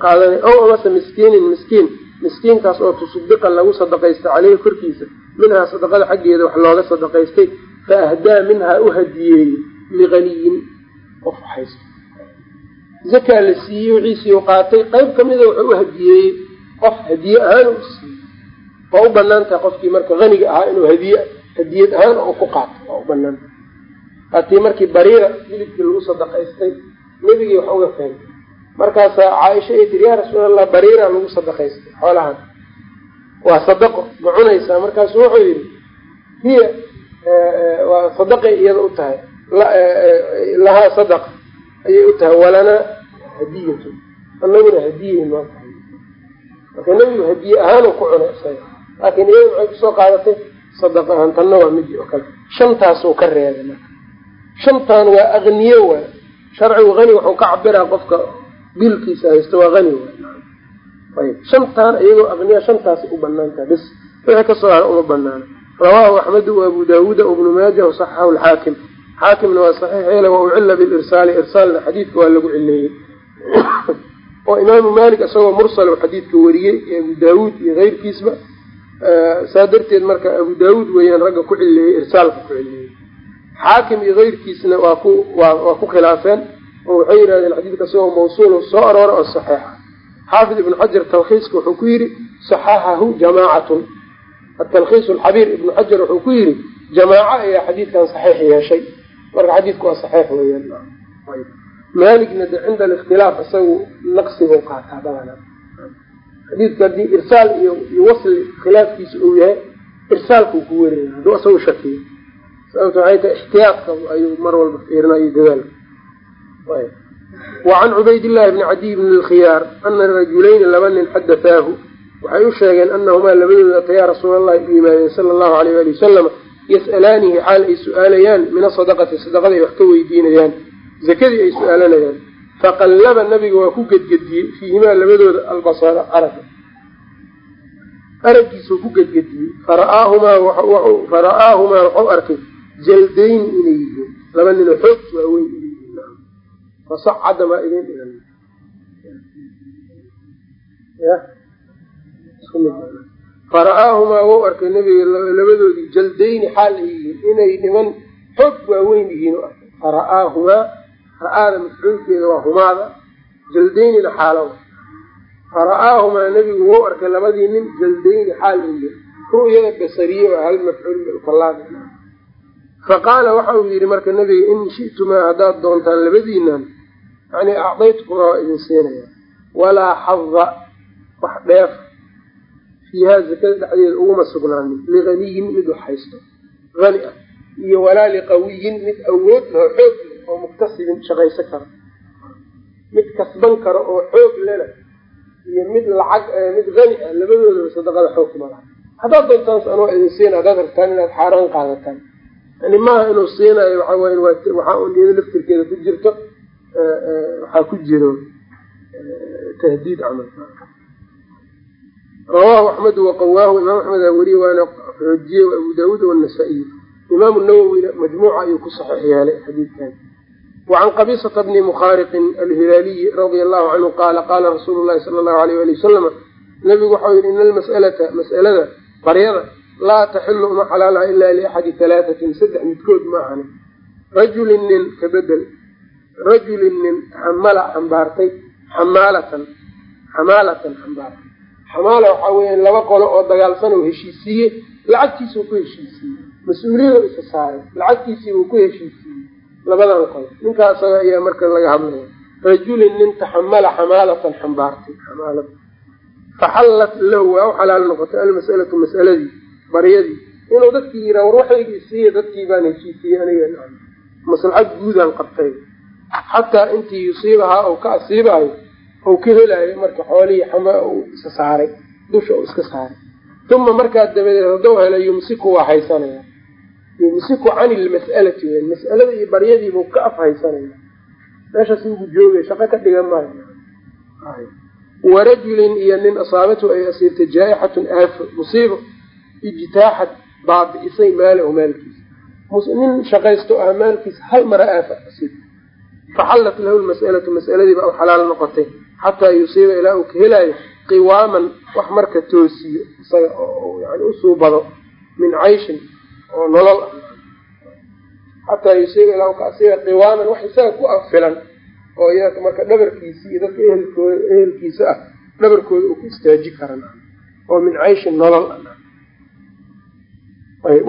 qaadanay aw amase miskiinin miskiin miskiinkaas oo tusudiqa lagu sadaqaysta caleyhi korkiisa minhaa sadaqada xaggeeda wax looga sadaqaystay fa ahdaa minhaa u hadiyeeyey liganiyin qof haysto. Zakaa la siiyey wixiisii u qaatay qayb kamida wuxuu u hadiyeeyey qof hadiye ahaan u siiyey. Waa u bannaan tahay qofkii marka haniga ahaa inuu hadiye hadiyad ahaan oo ku qaato waa u bannaan tahay hatii markii bariira hilibkii lagu sadaqaystay nebigii wax uga keentay markaasaa caaisha ay tiri yaa rasuulallah bariira lagu sadaqaystay xoolahan. Waa sadaqo ma cunaysaa? Markaasu wuxuu yidhi hiya waa sadaqay iyada u tahay. Lahaa sadaqa ayay u tahay. Walanaa hadiyatu anaguna hadiyay noo tahay. Marka nebigu hadiye ahaan ku cunay isaga. Laakiin iyada maxay ku soo qaadatay sadaq ahaan. Tanna waa midi oo kale. Shantaasuu ka reebay marka. Shantan waa akniye waay. Sharcigu hani waxuu ka cabiraa qofka bilkiisa haysto waa hani waay ayb. Shantaan iyagoo akniya shantaasi u banaantaha bis wixii ka soo hara uma banaana rawaahu axmedu waabu daawuuda ibnu maaja wasaxaxahu lxaakim xaakimna waa saxiix yeele wa ucila bilirsaali irsaalna xadiidka waa lagu cileeyey oo imaamu malik isagoo mursal xadiidka wariyey iyo abu daawuud iyo keyrkiisba saa darteed marka abu daawuud weeyaan ragga ku cileeyey irsaalka ku cileeyey xaakim iyo keyrkiisna waa ku waa ku khilaafeen oo waxay yidhahdeen xadiidka isagoo mawsuul soo aroora oo saxiixa xaafid ibnu xajar talkhiiska wuxuu ku yidhi saxaxahu jamaacatun. Atalkhiis alxabiir ibnu xajar wuxuu ku yidhi jamaaco ayaa xadiidkan saxiix yeeshay. Marka xadiidku waa saxiix weeyaan. Maaligna de cinda alikhtilaaf isagu naqsibuu qaataa badanaa xadiidka haddii irsaal iyo wasli khilaafkiisa uu yahay irsaalkuu ku werinaya hadduu isagu shakiyo. Sababta waxay tahay ixtiyaadka ayuu mar walba fiirina iyo dadaalka wacan cubaydillahi bni cadiy bni lkhiyaar ana rajulayni laba nin xadathaahu waxay u sheegeen anahumaa labadooda atayaa rasuula allahi u yimaadeen sala allahu alayh ali wasalama yas'alaanihi xaal ay su'aalayaan min asadaqati sadaqada ay wax ka weydiinayaan zakadii ay su'aalanayaan. Faqallaba nabiga waa ku gedgediyey fiihimaa labadooda albasara araga araggiisuu ku gedgediyey. Fara'aahumaa fara'aahumaa waxau arkay jaldayni inay yihiin. Laba ninoo xoog waaweyn fasacada maa idin dhigan fara'aahumaa wau arkay nabiga labadoodii jaldayni xaal ay yihiin inay niman xoog waaweyn yihiin arkay fara'aahumaa ra'aada mafcuulkeeda waa humaada jaldaynina xaalo fara'aahumaa nabigu wau arkay labadii nin jaldayni xaal ay yihiin ru'yada basariye waa hal mafcuul kalaad faqaala marka nabiga in shitumaa haddaad doontaan labadiinan yani acdaytukumaa waa idin siinaya. Walaa xada wax dheef fiihaa zakada dhexdeeda uguma sugnaanin. Liganiyin mid wax haysto. Hani ah iyo walaa liqawiyin mid awood laho xoog leh oo muktasibin shaqaysan karo. Mid kasban karo oo xoog lena iyo mid lacag mid hani ah labadoodaba sadaqada xoog kuma laha haddaad doontaans anoo idin siina haddaad rabtaan inaad xaaraan qaadataan. Yani maaha inuu siinayo waxaa waay waxaa un iyado laftirkeeda ku jirto waxaa ku jiro tahdiid camal. Rawaahu axmedu waqawaahu imaam axmed aa weriye waana xoojiyey abu daawuud wanasaa-iy imaamu nawowina majmuuca ayuu ku saxiix yeelay xadiidkan wacan qabisata bni mukhaariqin alhilaaliyi radia allahu canhu qaala qaala rasuulu llahi sala allahu alayh ali wasalama nabigu waxau yihi ina almas'alata mas'alada baryada laa taxilu uma xalaalaha ila liaxadi halaatatin saddex midkood ma rajulin nin ka bedel rajulin nin xamala xambaartay xamaalatan xamaalatan xambaartay. Xamaala waxaa weya laba qolo oo dagaalsan oo heshiisiiye lacagtiisuu ku heshiisiiyey mas'uuliyada isa saaray lacagtiisiibuu ku heshiisiiyey labadan qolo ninkaa isaga ayaa marka laga hadlaya rajulin nin taxamala xamaalatan xambaartay xamaalada faxallat lahu waa u xalaal noqotay almas'alatu mas'aladii baryadii. Inuu dadkii yiraa war waxayga isiiya dadkii baan heshiisiyey aniga maslaxad guudaan qabtay xataa intii yusiibahaa ou ka asiibaayo ou ka helaayo marka xoolihii xama uu isa saaray dusha uu iska saaray. Uma markaa dabadeed hadduu helo yumsiku waa haysanaya. Yumsiku cani ilmas'alati w mas'alada iyo baryadiibuu ka af haysanaya meeshaas ugu joogay shaqo ka dhigan maayo warajulin iyo nin asaabatu ay asiibtay jaa-ixatun aafo musiibo ijtaaxad baabi'isay maalahu maalkiisa nin shaqaysto ah maalkiisa hal mara aafa asiibta faxallat lahu lmas'alatu mas'aladiiba u xalaal noqotay xataa yusiiba ilaa uu ka helaayo qiwaaman wax marka toosiyo isaga oo yani usuubado min cayshin oo nolol ah xataa yusiiba ilaa uu ka asiiba qiwaaman wax isaga ku afilan oo iyaga marka dhabarkiisi iyo dadka ehelkooda ehelkiisa ah dhabarkooda uu ku istaaji karan oo min cayshin nolol ah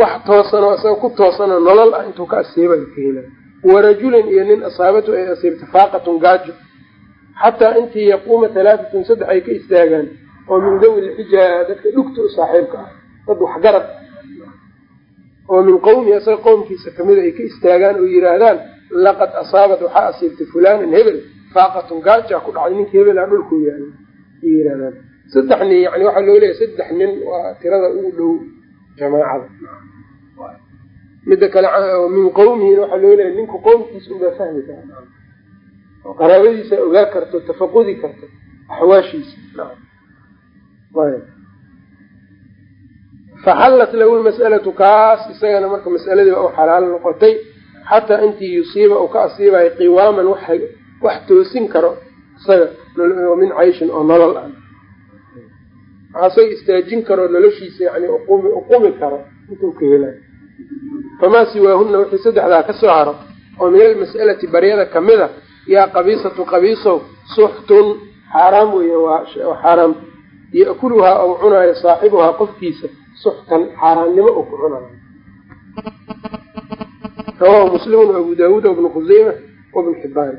wax toosanoo isaga ku toosanoo nolol ah intuu ka asiibayo ka helaayo warajulin iyo nin asaabatu ay asiibta faaqatun gaajo. Xataa intii yaquuma talaatatun saddex ay ka istaagaan oo min dawi lxijaa dadka dhugta u saaxiibka ah dad waxgarad oo min qowmi isaga qowmkiisa kamida ay ka istaagaan oo yidhaahdaan laqad asaabat waxaa asiibtay fulanan hebel faaqatun gaajaa ku dhacday ninka hebelaa dhulku yaalla ay yidhahdaan saddex nin yani waxaa loo leeyahay saddex nin waa tirada ugu dhow jamaacada midda kale min qowmihin waxaa loo leeyahay ninku qowmkiisa unbaa fahmi kara. Oo qaraabadiisa ogaa karto tafaqudi karto axwaashiisa. Faxallat lahu lmas'alatu kaas isagana marka mas'aladiiba u xalaal noqotay xataa intii yusiiba uu ka asiibayo qiwaaman wax toosin karo isaga min cayshin oo nolol ah. Waxaasay istaajin karo noloshiisa yani uqumi karo intuu ka helayo famaa siwaahuna wixii saddexdaa ka soo haro oo min almas'alati baryada ka mid a yaa qabiisatu qabiisow suxtun xaaraam weeye waa xaaraam ya'kuluhaa ou cunaayo saaxibuhaa qofkiisa suxtan xaaraamnimo uu ku cunayo rawaahu muslimun abu daawuud wabnu khuseyma wabnu xibaan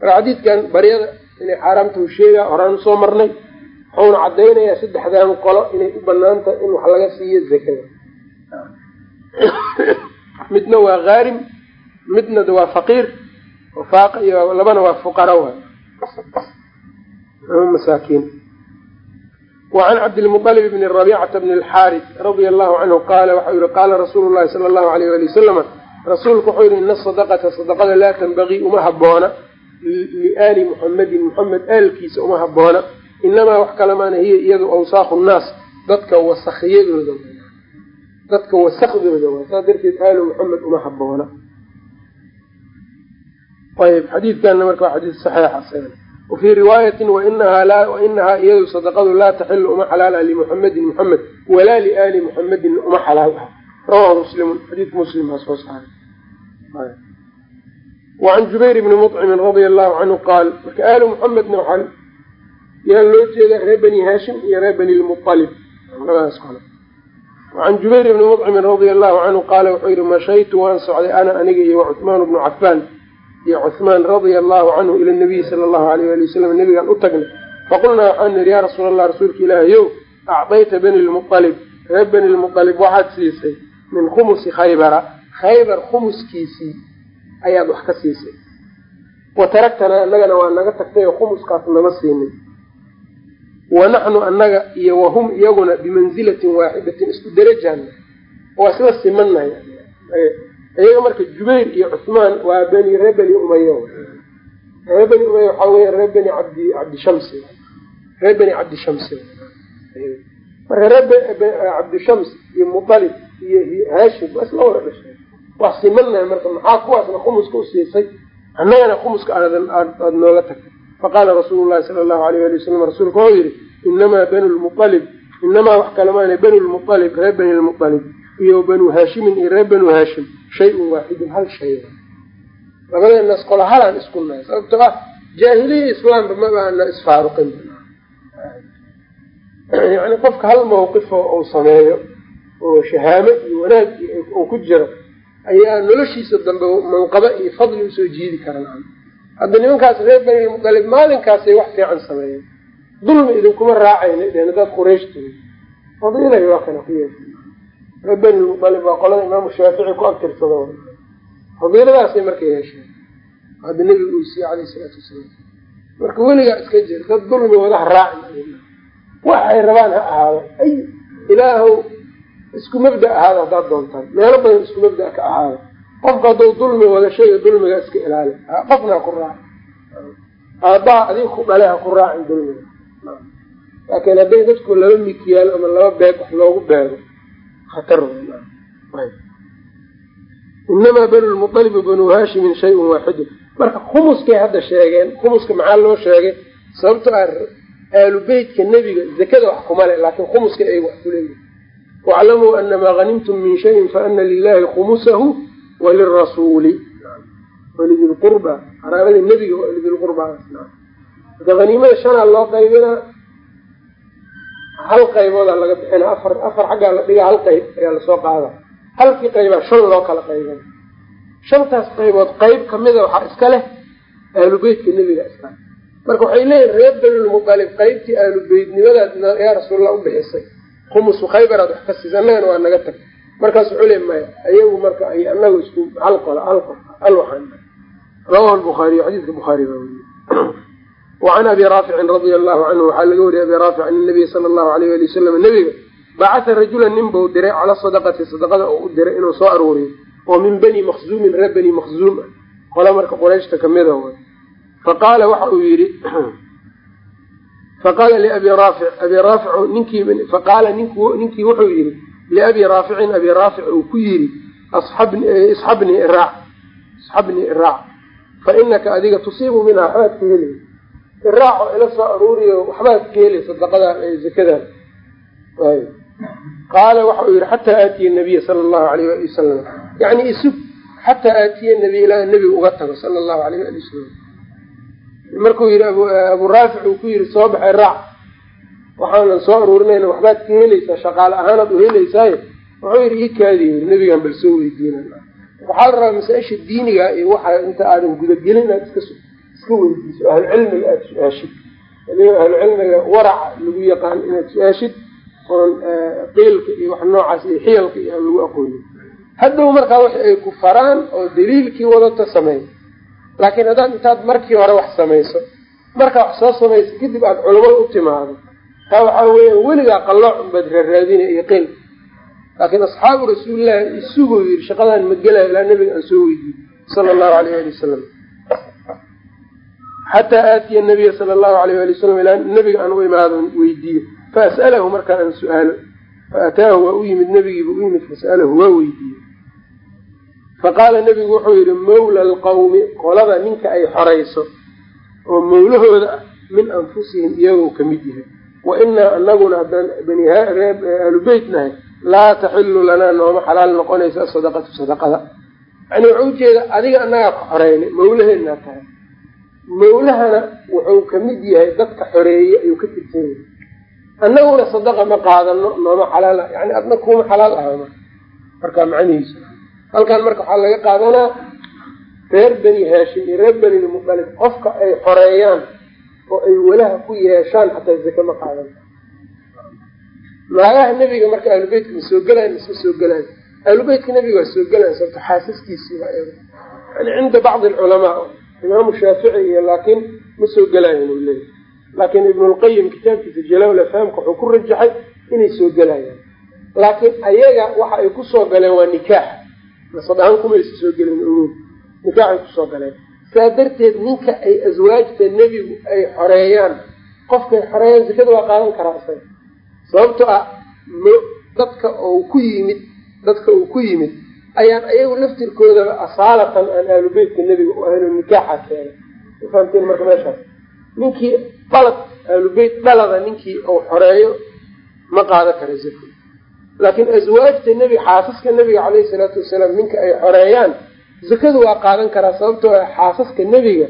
marka xadiidkan baryada inay xaaraamtahu sheegaa horaan u soo marnay wuxuuna caddaynayaa saddexdan qolo inay u bannaan tahay in wax laga siiyo zakada midna waa haarim midna waa faqiir faaqa iyo labana waa fuqara waay. Masaakiin. Wacan cabdilmuطalib bni rabicata bni alxaaris radia allahu canhu qaala waxau yihi qaala rasuulu llahi sala allahu alayh ali wasalama rasuulku wuxuu yihi ina sadaqata sadaqada laa tanbagii uma haboona liaali muxamedin muxamed aalkiisa uma haboona inamaa wax kala maana hiya iyadu awsaaqu nnaas dadka wasakyadooda dadka wasakdooda waa saas darteed aalu muxamed uma haboona. Ayb xadiidkana marka waa xadiid saxiixa wafii riwaayatin wainahaa iyadu sadaqadu laa taxilu uma xalaal ah limuxamedin muxamed walaa liaali muxamedin uma xalaal ah rawahu muslimun xadiidka muslim baa soo saaray. Wacan jubayr bni mucimin radia allahu canhu qaal marka aalu muxamedna waxaa yaa loo jeeda reer bani haashim iyo reer bani lmualib wacan jubayr bni mucimin radia allahu canhu qaala wuxuu yihi mashaytu waan socday ana aniga iyo wacuhmaan bnu cafaan iyo cuhmaan radia allahu canhu ila nabiyi sala allahu alayh ali wasalam nabigaan u tagnay faqulnaa waxaan nidhi yaa rasuul allah rasuulka ilaahayow acdayta bani lmualib reer bani lmualib waxaad siisay min khumusi khaybara khaybar khumuskiisii ayaad wax ka siisay wa taragtanaa annagana waa naga tagtay oo khumuskaas nama siinin wa naxnu annaga iyo wahum iyaguna bimanzilatin waaxidatin isku darajaana waa isla simannahay. Iyaga marka jubayr iyo cuhmaan waa bani reer bani umaya reer bani umaya waxaa weya reer bani cabdi cabdishamsi reer bani cabdishamsi marka reer cabdishams iyo mualib iyo haashim waa isla wada dhashay. Wax simannahay marka maxaa kuwaasna khumuska u siisay? Annagana khumuska aada nooga tagtay. Faqaala rasuulu llahi sala allahu alayh ali wasalam rasuulka wuxuu yihi inamaa banu lmualib inamaa wax kale maana banu lmualib reer bani lmualib iyo banu haashimin iyo reer banu haashim shay-un waaxidun hal shay labadeenaas qola halaan isku nahay sababto ah jaahiliya islaamba ma baana isfaaruqin yani qofka hal mawqifo uu sameeyo oo shahaamo iyo wanaag uu ku jiro ayaa noloshiisa dambe manqaba iyo fadli u soo jiidi karan hadda nimankaas reer bani mualib maalinkaasay wax fiican sameeyeen dulmi idinkuma raacayna dheen haddaad quraysh tiri. Fadiilay waa kana ku yeesha reer bani mualib waa qolada imaamu shaafici ku abtirsado fadiiladaasay marka yeesheen hadda nebigu uu siiyey caleyh isalaatu wasalaam. Marka weligaa iska jir dad dulmi wadaha raaci waxay rabaan ha ahaado. Ay ilaahow isku mabda ahaada haddaad doontaan. Meelo badan isku mabda ka ahaada qofka hadduu dulmi wada shayga dulmiga iska ilaali. Qofna ha ku raaci aabbaha adiga ku dhale ha ku raacin dulmiga laakiin hadday dadku laba mikiyaal ama laba beeg wax loogu beego khatar inamaa banu lmualib banu haashimin shayun waaxidun marka khumuskay hadda sheegeen khumuska maxaa loo sheegay? Sababto ah aalu beytka nebiga zakada wax kuma le laakiin khumuska ay wax kuleeyihin waclamuu anamaa hanimtum min shayin faana lilahi khumusahu walirasuuli walidilqurba qaraabada nebiga lidilqurba marka haniimada shanaa loo qaybinaa hal qayboodaa laga bixina afar afar xaggaa la dhigaa hal qayb ayaa la soo qaada. Halkii qaybaa shan loo kala qaybina shantaas qaybood qayb kamida waxaa iska leh aalu beytka nebiga iska. Marka waxay leeyihiin reer banulmuqalib qaybtii aalu beytnimadaad yaa rasuulla u bixisay. Khumusu khaybaraad wax ka siisa annagana waa naga tag. Markaas wuxuu le maya ayagu marka ay anagu isku hal qola hal qof hal waxaan rawahu lbukhaariy xadiiska bukhaari baa weriye wacan abi raaficin radia allahu canhu waxaa laga wariyay abi raafic an nabiy sala allahu alayh ali wasalam nebiga bacatha rajulan nin buu diray cala sadaqati sadaqada oo u diray inuu soo aruuriyo oo min bani makzuumin reer bani makzuum ah qola marka qurayshta kamida way. Faqaala waxa uu yidhi faqaala liabi raafic abi raafic ninkii faqaala ninkii wuxuu yidhi liabi raaficin abi raafic uu ku yidhi isxabnii iraac isxabnii iraac fa inaka adiga tusiibu minhaa waxbaad ka helay iraaco ila soo aruuriyo waxbaad ka helay sadaqada zakadan qaala waxa uu yihi xataa aatiya nabiya sala allahu alayh ali wasalam yani isug xataa aatiya nabiy ilaa nebiga uga tago sala allahu alayh ali wasalam markuu yihi abu raafic uu ku yihi soo baxay raac. Waxaanan soo aruurinayna waxbaad ka helaysaa shaqaale ahaanaad u helaysaayo wuxuu yihi ikaadi yii nebigan bal soo weydiina waxaa la rabaa masaa-isha diiniga iyo waxa inta aadan gudagelin inaad iska iska weydiiso ahlucilmiga aada su'aashid. Waliba ahlucilmiga waraca lagu yaqaan inaad su'aashid oon qiilka iyo wax noocaas iyo xiyalka iyo lagu aqoonin hadhow markaa wax ay ku faraan oo daliilkii wadato sameey laakiin haddaad intaad markii hore wax samayso markaa wax soo samayso kadib aada culamada u timaado. Taa waxaa weya weligaa qallooc unbaad raaraadina iyo qiil. Laakiin asxaabu rasuulillahi isugoo yiri shaqadaan ma gelaya ilaa nabiga aan soo weydiiyo sala allahu alayh ali wasalam xataa aatiya nabiya sala allahu alayh ali wasalam ilaa nabiga aan u imaado weydiiyo faas'alahu markaa aan su'aalo faataahu waa u yimid nabigiiba u yimid fas'alahu waa weydiiyey faqaala nebigu wuxuu yihi mawla alqawmi qolada ninka ay xorayso oo mawlahooda ah min anfusihim iyagoo ka mid yahay wa inaa anaguna haddaan bani ahlu beyt nahay laa taxilu lanaa nooma xalaal noqonaysa asadaqatu sadaqada yani wuxuu ujeeda adiga annagaa ka xoreynay mawlaheennaa tahay mawlahana wuxuu ka mid yahay dadka xoreeyey ayuu ka tirsan yahay. Annaguna sadaqa ma qaadano nooma xalaal yani adna kuuma xalaal aha marka markaa macnihiisu halkan marka waxaa laga qaadanaa reer beni haashim iyo reer beni lmuqalib qofka ay xoreeyaan oo ay walaha ku yeeshaan xataa zake ma qaadan. Naagaha nebiga marka ahlubeytka ma soo gelayan isma soo gelayan ahlubeytka nebiga waa soo gelayan sababto xaasaskiisiiba yani cinda bacdi alculamaa imaamu shaafici iyo laakiin ma soo gelayan uu leeyahy laakiin ibnulqayim kitaabkiisa jalawla fahamka wuxuu ku rajaxay inay soo gelayaan laakiin ayaga waxa ay ku soo galeen waa nikaax. Nasab ahaan kumaysa soo gelin ogow nikaaxay ku soo galeen. Saa darteed ninka ay aswaajta nebigu ay xoreeyaan qofkay xoreeyaan zakada waa qaadan karaa isaga. Sababto ah dadka oo ku yimid dadka uu ku yimid ayaan ayagu laftirkoodaba asaalatan aan aalubeytka nebiga u ahayn oo nikaaxa keenay. Ufahamteen marka meeshaas. Ninkii dalad aalubeyt dhalada ninkii uu xoreeyo ma qaadan kara zako laakiin aswaajta nebiga xaasaska nebiga caleyhi salaatu wasalaam ninka ay xoreeyaan zakadu waa qaadan karaa sababtoo ah xaasaska nebiga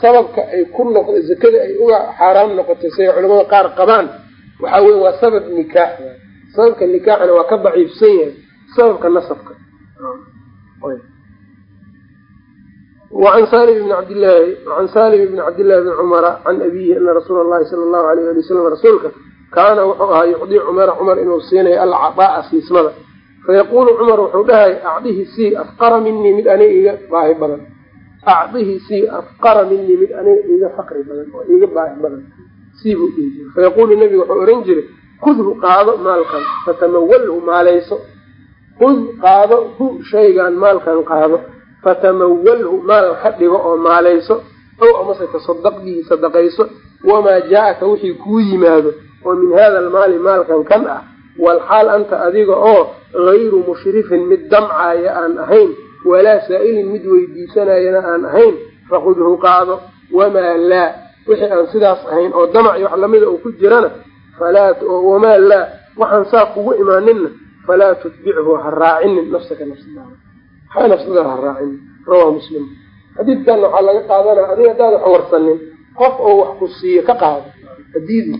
sababka ay ku noqdo zakada ay uga xaaraam noqotay siay culamada qaar qabaan waxaa weye waa sabab nikaax. Sababka nikaaxna waa ka daciifsan yahay sababka nasabka wacan salim bni cabdillaahi wacan salim bni cabdillahi bni cumara can abiyihi ana rasuula llahi sala allahu alayh ali wasalam rasuulka kaana wuxuu ahaa yucdii cumara cumar inuu siinayo alcadaaa siismada. Fayaquulu cumar wuxuu dhahay acdihi sii afqara minii mid aniga iiga baahi badan. Acdihi sii afqara minii mid aniga iiga faqri badan oo iiga baahi badan. Sii buu dhihi jiray. Fayaquulu nebiga wuxuu ohan jiray kudhu qaado maalkan fatamawalhu maalayso kud qaado hu shaygan maalkan qaado fatamawalhu maal ka dhigo oo maalayso ow amase tasadaq bihi sadaqayso wamaa jaa-aka wixii kuu yimaado oo min hada almaali maalkan kan ah walxaal anta adiga oo gayru mushrifin mid damcaaya aan ahayn walaa saa'ilin mid weydiisanayana aan ahayn fakudhu qaado wamaa laa wixii aan sidaas ahayn oo damac iyo wax lamida uu ku jirana wamaa laa waxaan saa kugu imaaninna falaa tutbichu ha raacinin nafsaka nafsadaada ha nafsadaada ha raacinin rawahu muslim xadiidkan waxaa laga qaadanaya adiga haddaad wax qof oo wax ku siiyo ka qaado hadiidi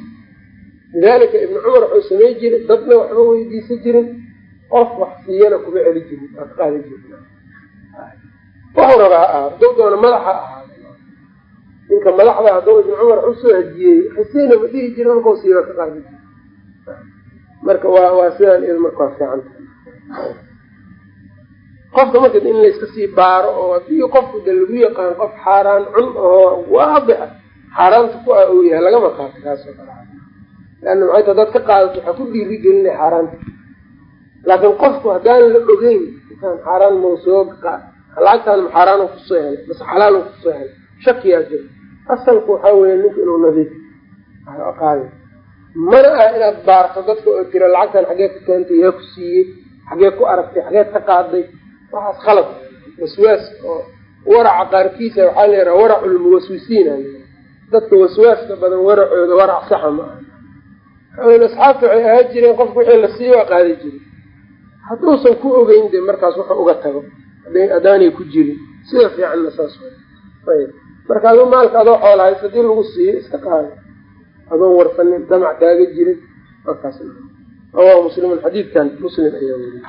lidalika ibnu cumar wuxuu samey jiray dadna waxba weydiisan jirin qof wax siiyana kuma celi jirin waa ka qaadi jirin wuxuu rabaa madaxa ahaa ninka madaxda hadduu ibnu cumar u soo hadiyey xuseyna ma dhihi jirin markau siiyo ka qaadi jiri marka waa waa sidaan iyada marka waa fiican tahay. Qofka marka in layska sii baaro oo haddii qofku de lagu yaqaan qof xaaraan cun oo waadixa xaaraanta ku ah uu yahay lagama qaato kaasoo kale leanna maxay ta dad ka qaadato waxaa ku dhiiri gelinaya xaaraanta laakiin qofku haddaan la ogeyn intaan xaaraan mau soo lacagtaan ma xaaraan ku soo helay mase xalaal ku soo helay shakiyaa jiro. Asalku waxaa weya ninka inuu nadiif qaada mana ah inaad baarto dadka oo tira lacagtan xagee ku keentay yaa ku siiyey xagee ku aragtay xageed ka qaaday waxaas khalad waswaas oo waraca qaarkiisa waxaa la yidhaha waraculmuwaswisiin a dadka waswaaska badan waracooda warac saxa ma aha. Asxaabta waxay ahaan jireen qofka wixii la siiyo waa qaadi jiray. Hadduusan ku ogeyn de markaas wuxuu uga tago haddaanay ku jirin. Sida fiicanna saas marka adu maalka adoo xoolahays haddii lagu siiyo iska qaada adoon warsanin damac kaaga jirin markaas rawahu muslimun xadiidkan muslim ayaa weriy